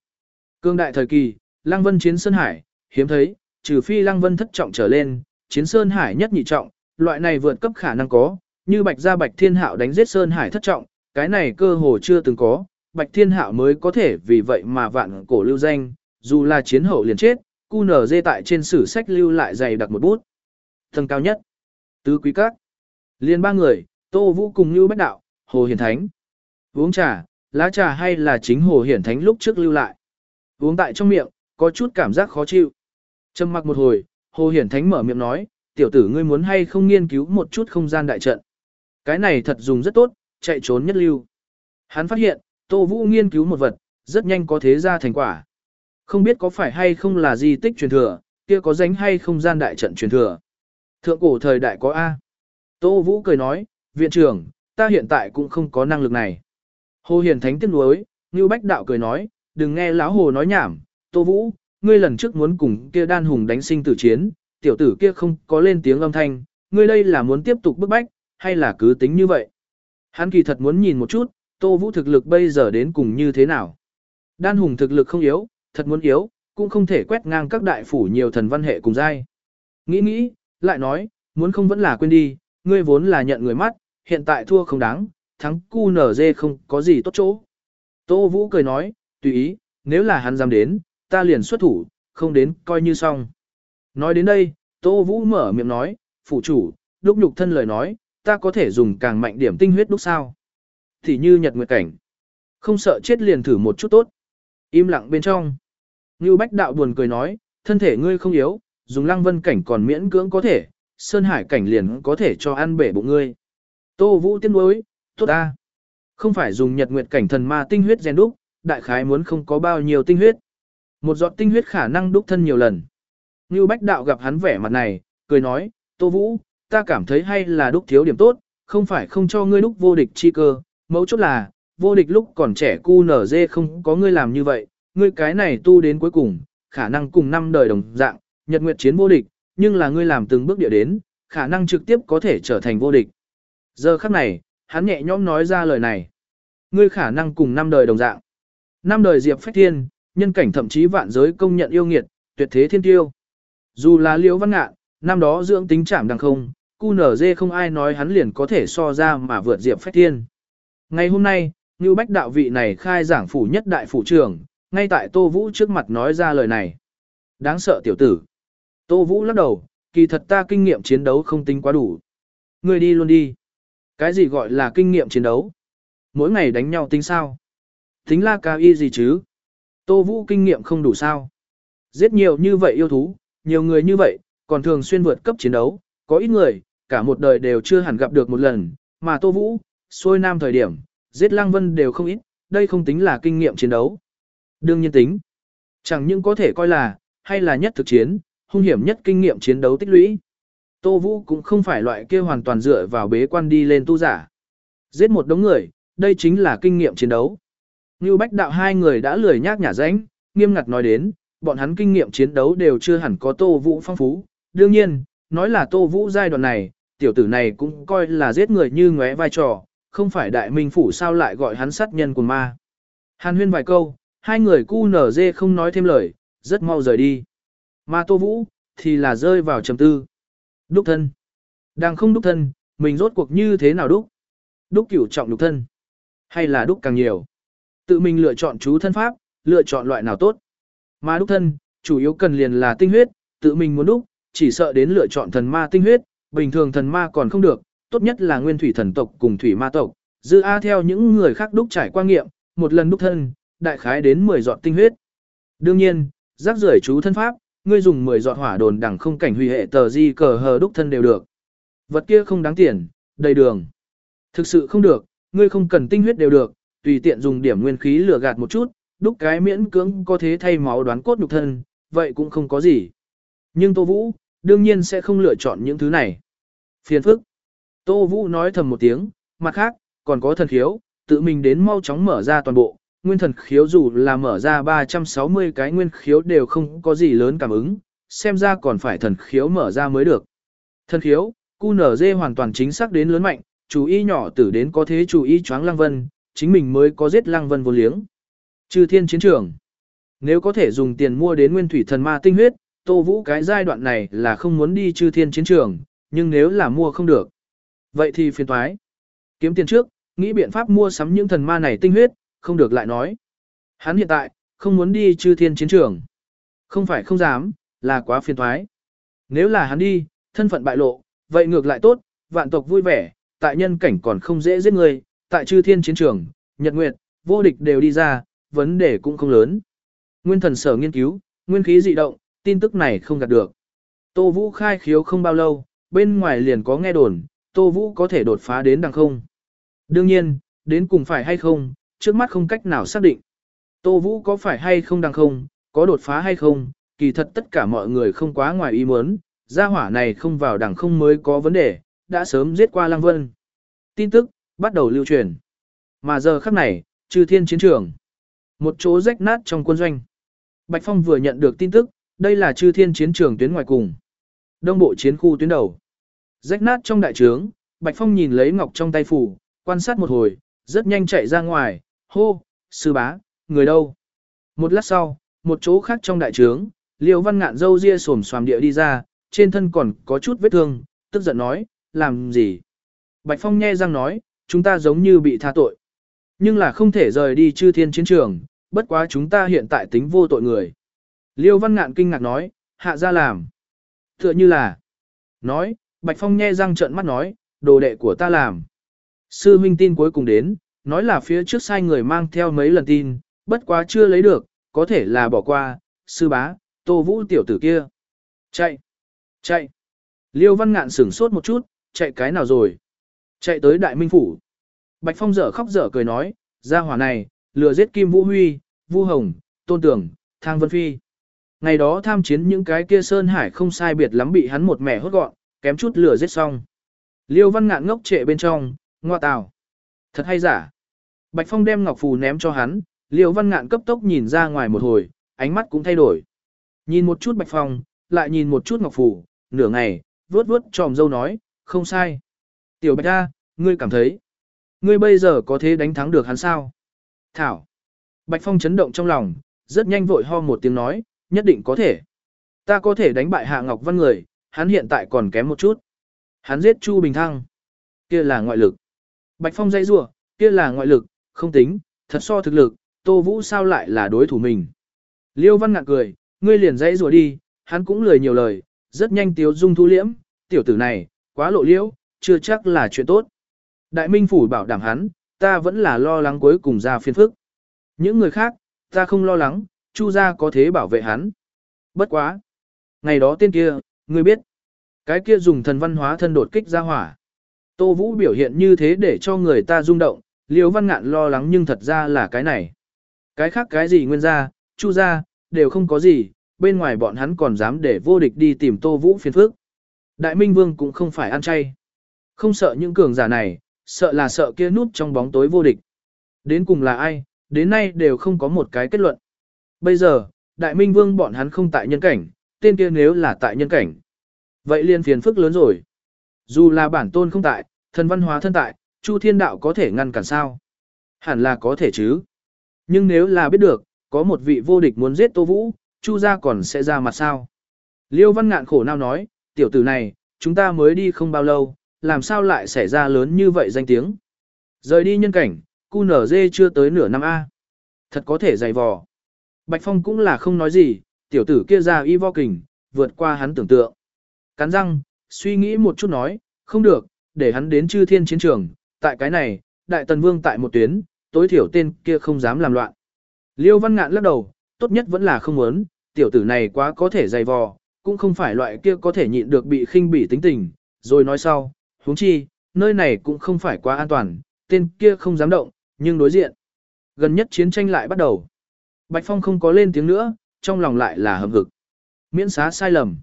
Cương đại thời kỳ, lăng vân chiến sơn hải, hiếm thấy, trừ phi lăng vân thất trọng trở lên, chiến sơn hải nhất nhị trọng, loại này vượt cấp khả năng có, như bạch gia bạch thiên hạo đánh giết sơn hải thất trọng, cái này cơ hồ chưa từng có, bạch thiên hạo mới có thể vì vậy mà vạn cổ lưu danh, dù là chiến hậu liền chết, cu nở dê tại trên sử sách lưu lại dày đặc một bút. Tầng cao nhất, tứ quý các, liên ba người, tô vũ cùng lưu bách đạo, hồ hiển thánh. Uống trà, lá trà hay là chính hồ hiển thánh lúc trước lưu lại. Uống tại trong miệng, có chút cảm giác khó chịu. Trầm mặc một hồi, hồ hiển thánh mở miệng nói, tiểu tử ngươi muốn hay không nghiên cứu một chút không gian đại trận. Cái này thật dùng rất tốt, chạy trốn nhất lưu. Hắn phát hiện, Tô Vũ nghiên cứu một vật, rất nhanh có thế ra thành quả. Không biết có phải hay không là di tích truyền thừa, kia có danh hay không gian đại trận truyền thừa. Thượng cổ thời đại có A. Tô Vũ cười nói, viện trưởng, ta hiện tại cũng không có năng lực này. Hồ Hiền Thánh tiếc nuối, Ngưu Bách Đạo cười nói, đừng nghe lão hồ nói nhảm, Tô Vũ, ngươi lần trước muốn cùng kia đan hùng đánh sinh tử chiến, tiểu tử kia không có lên tiếng âm thanh, ngươi đây là muốn tiếp tục bức bách, hay là cứ tính như vậy. Hắn kỳ thật muốn nhìn một chút, Tô Vũ thực lực bây giờ đến cùng như thế nào. Đan hùng thực lực không yếu, thật muốn yếu, cũng không thể quét ngang các đại phủ nhiều thần văn hệ cùng giai. Nghĩ nghĩ, lại nói, muốn không vẫn là quên đi, ngươi vốn là nhận người mắt, hiện tại thua không đáng, thắng cu nở dê không có gì tốt chỗ. Tô Vũ cười nói, tùy ý, nếu là hắn dám đến, ta liền xuất thủ, không đến coi như xong. Nói đến đây, Tô Vũ mở miệng nói, phủ chủ, đúc nhục thân lời nói, ta có thể dùng càng mạnh điểm tinh huyết đúc sao. Thì như nhật nguyệt cảnh. Không sợ chết liền thử một chút tốt. Im lặng bên trong. Như bách đạo buồn cười nói, thân thể ngươi không yếu, dùng lăng vân cảnh còn miễn cưỡng có thể, sơn hải cảnh liền có thể cho ăn bể bụng ngươi. Tô vũ tiên đối, tốt ta. Không phải dùng nhật nguyệt cảnh thần ma tinh huyết rèn đúc, đại khái muốn không có bao nhiêu tinh huyết. Một giọt tinh huyết khả năng đúc thân nhiều lần. Như bách đạo gặp hắn vẻ mặt này, cười nói, Tô Vũ, ta cảm thấy hay là đúc thiếu điểm tốt, không phải không cho ngươi đúc vô địch chi cơ, mấu chốt là, vô địch lúc còn trẻ cu nở dê không có ngươi làm như vậy, ngươi cái này tu đến cuối cùng, khả năng cùng năm đời đồng dạng, nhật nguyệt chiến vô địch, nhưng là ngươi làm từng bước địa đến, khả năng trực tiếp có thể trở thành vô địch. Giờ khắc này, hắn nhẹ nhõm nói ra lời này. Ngươi khả năng cùng năm đời đồng dạng. Năm đời Diệp Phách Thiên, nhân cảnh thậm chí vạn giới công nhận yêu nghiệt, tuyệt thế thiên tiêu. Dù là Liễu Văn Ngạn, năm đó dưỡng tính chạm đằng không, cu nở dê không ai nói hắn liền có thể so ra mà vượt Diệp Phách Thiên. Ngày hôm nay, Ngưu Bách đạo vị này khai giảng phủ nhất đại phủ trưởng, ngay tại Tô Vũ trước mặt nói ra lời này. Đáng sợ tiểu tử. Tô Vũ lắc đầu, kỳ thật ta kinh nghiệm chiến đấu không tính quá đủ. Ngươi đi luôn đi. Cái gì gọi là kinh nghiệm chiến đấu? Mỗi ngày đánh nhau tính sao? Tính la cao y gì chứ? Tô Vũ kinh nghiệm không đủ sao? Giết nhiều như vậy yêu thú, nhiều người như vậy, còn thường xuyên vượt cấp chiến đấu, có ít người, cả một đời đều chưa hẳn gặp được một lần, mà Tô Vũ, xuôi nam thời điểm, giết Lăng Vân đều không ít, đây không tính là kinh nghiệm chiến đấu. Đương nhiên tính. Chẳng những có thể coi là, hay là nhất thực chiến, hung hiểm nhất kinh nghiệm chiến đấu tích lũy. Tô Vũ cũng không phải loại kia hoàn toàn dựa vào bế quan đi lên tu giả. Giết một đống người, đây chính là kinh nghiệm chiến đấu. Như Bách Đạo hai người đã lười nhác nhả ránh, nghiêm ngặt nói đến, bọn hắn kinh nghiệm chiến đấu đều chưa hẳn có Tô Vũ phong phú. Đương nhiên, nói là Tô Vũ giai đoạn này, tiểu tử này cũng coi là giết người như ngóe vai trò, không phải đại minh phủ sao lại gọi hắn sát nhân của ma. Hàn huyên vài câu, hai người cu nở dê không nói thêm lời, rất mau rời đi. Mà Tô Vũ, thì là rơi vào trầm tư. Đúc thân. Đang không đúc thân, mình rốt cuộc như thế nào đúc? Đúc cửu trọng đúc thân. Hay là đúc càng nhiều? Tự mình lựa chọn chú thân pháp, lựa chọn loại nào tốt. Mà đúc thân, chủ yếu cần liền là tinh huyết, tự mình muốn đúc, chỉ sợ đến lựa chọn thần ma tinh huyết, bình thường thần ma còn không được, tốt nhất là nguyên thủy thần tộc cùng thủy ma tộc. Dư A theo những người khác đúc trải qua nghiệm, một lần đúc thân, đại khái đến 10 giọt tinh huyết. Đương nhiên, rác rưởi chú thân pháp, ngươi dùng 10 giọt hỏa đồn đẳng không cảnh hủy hệ tờ di cờ hờ đúc thân đều được. Vật kia không đáng tiền, đầy đường. Thực sự không được, ngươi không cần tinh huyết đều được, tùy tiện dùng điểm nguyên khí lừa gạt một chút, đúc cái miễn cưỡng có thế thay máu đoán cốt nhục thân, vậy cũng không có gì. Nhưng Tô Vũ, đương nhiên sẽ không lựa chọn những thứ này. Phiền phức. Tô Vũ nói thầm một tiếng, mặt khác, còn có thần khiếu, tự mình đến mau chóng mở ra toàn bộ, nguyên thần khiếu dù là mở ra 360 cái nguyên khiếu đều không có gì lớn cảm ứng, xem ra còn phải thần khiếu mở ra mới được. Thần khiếu, QNZ hoàn toàn chính xác đến lớn mạnh, chú ý nhỏ tử đến có thế chú ý choáng Lăng Vân, chính mình mới có giết Lăng Vân vô liếng. Trừ thiên chiến trường. Nếu có thể dùng tiền mua đến nguyên thủy thần ma tinh huyết, Tô Vũ cái giai đoạn này là không muốn đi chư thiên chiến trường, nhưng nếu là mua không được. Vậy thì phiền thoái. Kiếm tiền trước, nghĩ biện pháp mua sắm những thần ma này tinh huyết, không được lại nói. Hắn hiện tại, không muốn đi chư thiên chiến trường. Không phải không dám, là quá phiền thoái. Nếu là hắn đi, thân phận bại lộ, vậy ngược lại tốt, vạn tộc vui vẻ, tại nhân cảnh còn không dễ giết người, tại chư thiên chiến trường, nhật nguyệt, vô địch đều đi ra, vấn đề cũng không lớn. Nguyên thần sở nghiên cứu, nguyên khí dị động, tin tức này không gạt được. Tô Vũ khai khiếu không bao lâu, bên ngoài liền có nghe đồn, Tô Vũ có thể đột phá đến đằng không. Đương nhiên, đến cùng phải hay không, trước mắt không cách nào xác định. Tô Vũ có phải hay không đằng không, có đột phá hay không, kỳ thật tất cả mọi người không quá ngoài ý muốn, gia hỏa này không vào đằng không mới có vấn đề, đã sớm giết qua Lăng Vân. Tin tức, bắt đầu lưu truyền. Mà giờ khắc này, trừ thiên chiến trường. Một chỗ rách nát trong quân doanh. Bạch Phong vừa nhận được tin tức, đây là chư thiên chiến trường tuyến ngoài cùng. Đông bộ chiến khu tuyến đầu. Rách nát trong đại trướng, Bạch Phong nhìn lấy ngọc trong tay phủ, quan sát một hồi, rất nhanh chạy ra ngoài, hô, sư bá, người đâu? Một lát sau, một chỗ khác trong đại trướng, Liêu Văn Ngạn dâu ria xồm xoàm địa đi ra, trên thân còn có chút vết thương, tức giận nói, làm gì? Bạch Phong nghe răng nói, chúng ta giống như bị tha tội. Nhưng là không thể rời đi chư thiên chiến trường, bất quá chúng ta hiện tại tính vô tội người. Liêu Văn Ngạn kinh ngạc nói, hạ ra làm. Tựa như là, nói, Bạch Phong nhe răng trợn mắt nói, đồ đệ của ta làm. Sư huynh tin cuối cùng đến, nói là phía trước sai người mang theo mấy lần tin, bất quá chưa lấy được, có thể là bỏ qua, sư bá, tô vũ tiểu tử kia. Chạy, chạy. Liêu văn ngạn sửng sốt một chút, chạy cái nào rồi? Chạy tới đại minh phủ. Bạch Phong dở khóc dở cười nói, ra hỏa này, lừa giết Kim Vũ Huy, Vu Hồng, Tôn Tưởng, Thang Vân Phi. Ngày đó tham chiến những cái kia Sơn Hải không sai biệt lắm bị hắn một mẻ hốt gọn, kém chút lửa giết xong. Liêu văn ngạn ngốc trệ bên trong, ngoa tào. Thật hay giả. Bạch Phong đem ngọc phù ném cho hắn, Liêu Văn Ngạn cấp tốc nhìn ra ngoài một hồi, ánh mắt cũng thay đổi. Nhìn một chút Bạch Phong, lại nhìn một chút Ngọc phù, nửa ngày, vuốt vuốt tròm dâu nói, không sai. Tiểu Bạch A, ngươi cảm thấy, ngươi bây giờ có thể đánh thắng được hắn sao? Thảo. Bạch Phong chấn động trong lòng, rất nhanh vội ho một tiếng nói, nhất định có thể. Ta có thể đánh bại Hạ Ngọc Văn người, hắn hiện tại còn kém một chút. Hắn giết Chu Bình Thăng. Kia là ngoại lực. Bạch Phong dây rủa, kia là ngoại lực, không tính, thật so thực lực, Tô Vũ sao lại là đối thủ mình. Liêu Văn ngạc cười, ngươi liền dây rủa đi, hắn cũng lười nhiều lời, rất nhanh tiếu dung thu liễm, tiểu tử này, quá lộ liễu, chưa chắc là chuyện tốt. Đại Minh Phủ bảo đảm hắn, ta vẫn là lo lắng cuối cùng ra phiên phức. Những người khác, ta không lo lắng, Chu gia có thế bảo vệ hắn. Bất quá. Ngày đó tên kia, ngươi biết. Cái kia dùng thần văn hóa thân đột kích ra hỏa. Tô Vũ biểu hiện như thế để cho người ta rung động, Liêu Văn Ngạn lo lắng nhưng thật ra là cái này. Cái khác cái gì nguyên gia, chu gia, đều không có gì, bên ngoài bọn hắn còn dám để vô địch đi tìm Tô Vũ phiền phức. Đại Minh Vương cũng không phải ăn chay. Không sợ những cường giả này, sợ là sợ kia nút trong bóng tối vô địch. Đến cùng là ai, đến nay đều không có một cái kết luận. Bây giờ, Đại Minh Vương bọn hắn không tại nhân cảnh, tên kia nếu là tại nhân cảnh. Vậy liên phiền phức lớn rồi. Dù là bản tôn không tại, thần văn hóa thân tại, Chu Thiên Đạo có thể ngăn cản sao? Hẳn là có thể chứ. Nhưng nếu là biết được, có một vị vô địch muốn giết Tô Vũ, Chu gia còn sẽ ra mặt sao? Liêu Văn Ngạn khổ nào nói, tiểu tử này, chúng ta mới đi không bao lâu, làm sao lại xảy ra lớn như vậy danh tiếng? Rời đi nhân cảnh, cu nở dê chưa tới nửa năm A. Thật có thể dày vò. Bạch Phong cũng là không nói gì, tiểu tử kia ra y vo kình, vượt qua hắn tưởng tượng. Cắn răng, suy nghĩ một chút nói, không được, để hắn đến chư thiên chiến trường, tại cái này, đại tần vương tại một tuyến, tối thiểu tên kia không dám làm loạn. Liêu văn ngạn lắc đầu, tốt nhất vẫn là không muốn, tiểu tử này quá có thể dày vò, cũng không phải loại kia có thể nhịn được bị khinh bỉ tính tình, rồi nói sau, huống chi, nơi này cũng không phải quá an toàn, tên kia không dám động, nhưng đối diện. Gần nhất chiến tranh lại bắt đầu. Bạch Phong không có lên tiếng nữa, trong lòng lại là hợp hực. Miễn xá sai lầm.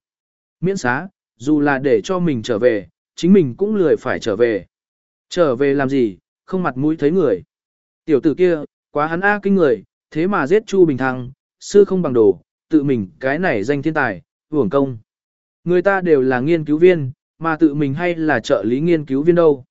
Miễn xá, dù là để cho mình trở về, chính mình cũng lười phải trở về. Trở về làm gì, không mặt mũi thấy người. Tiểu tử kia, quá hắn A kinh người, thế mà giết Chu Bình Thăng, sư không bằng đồ, tự mình cái này danh thiên tài, hưởng công. Người ta đều là nghiên cứu viên, mà tự mình hay là trợ lý nghiên cứu viên đâu.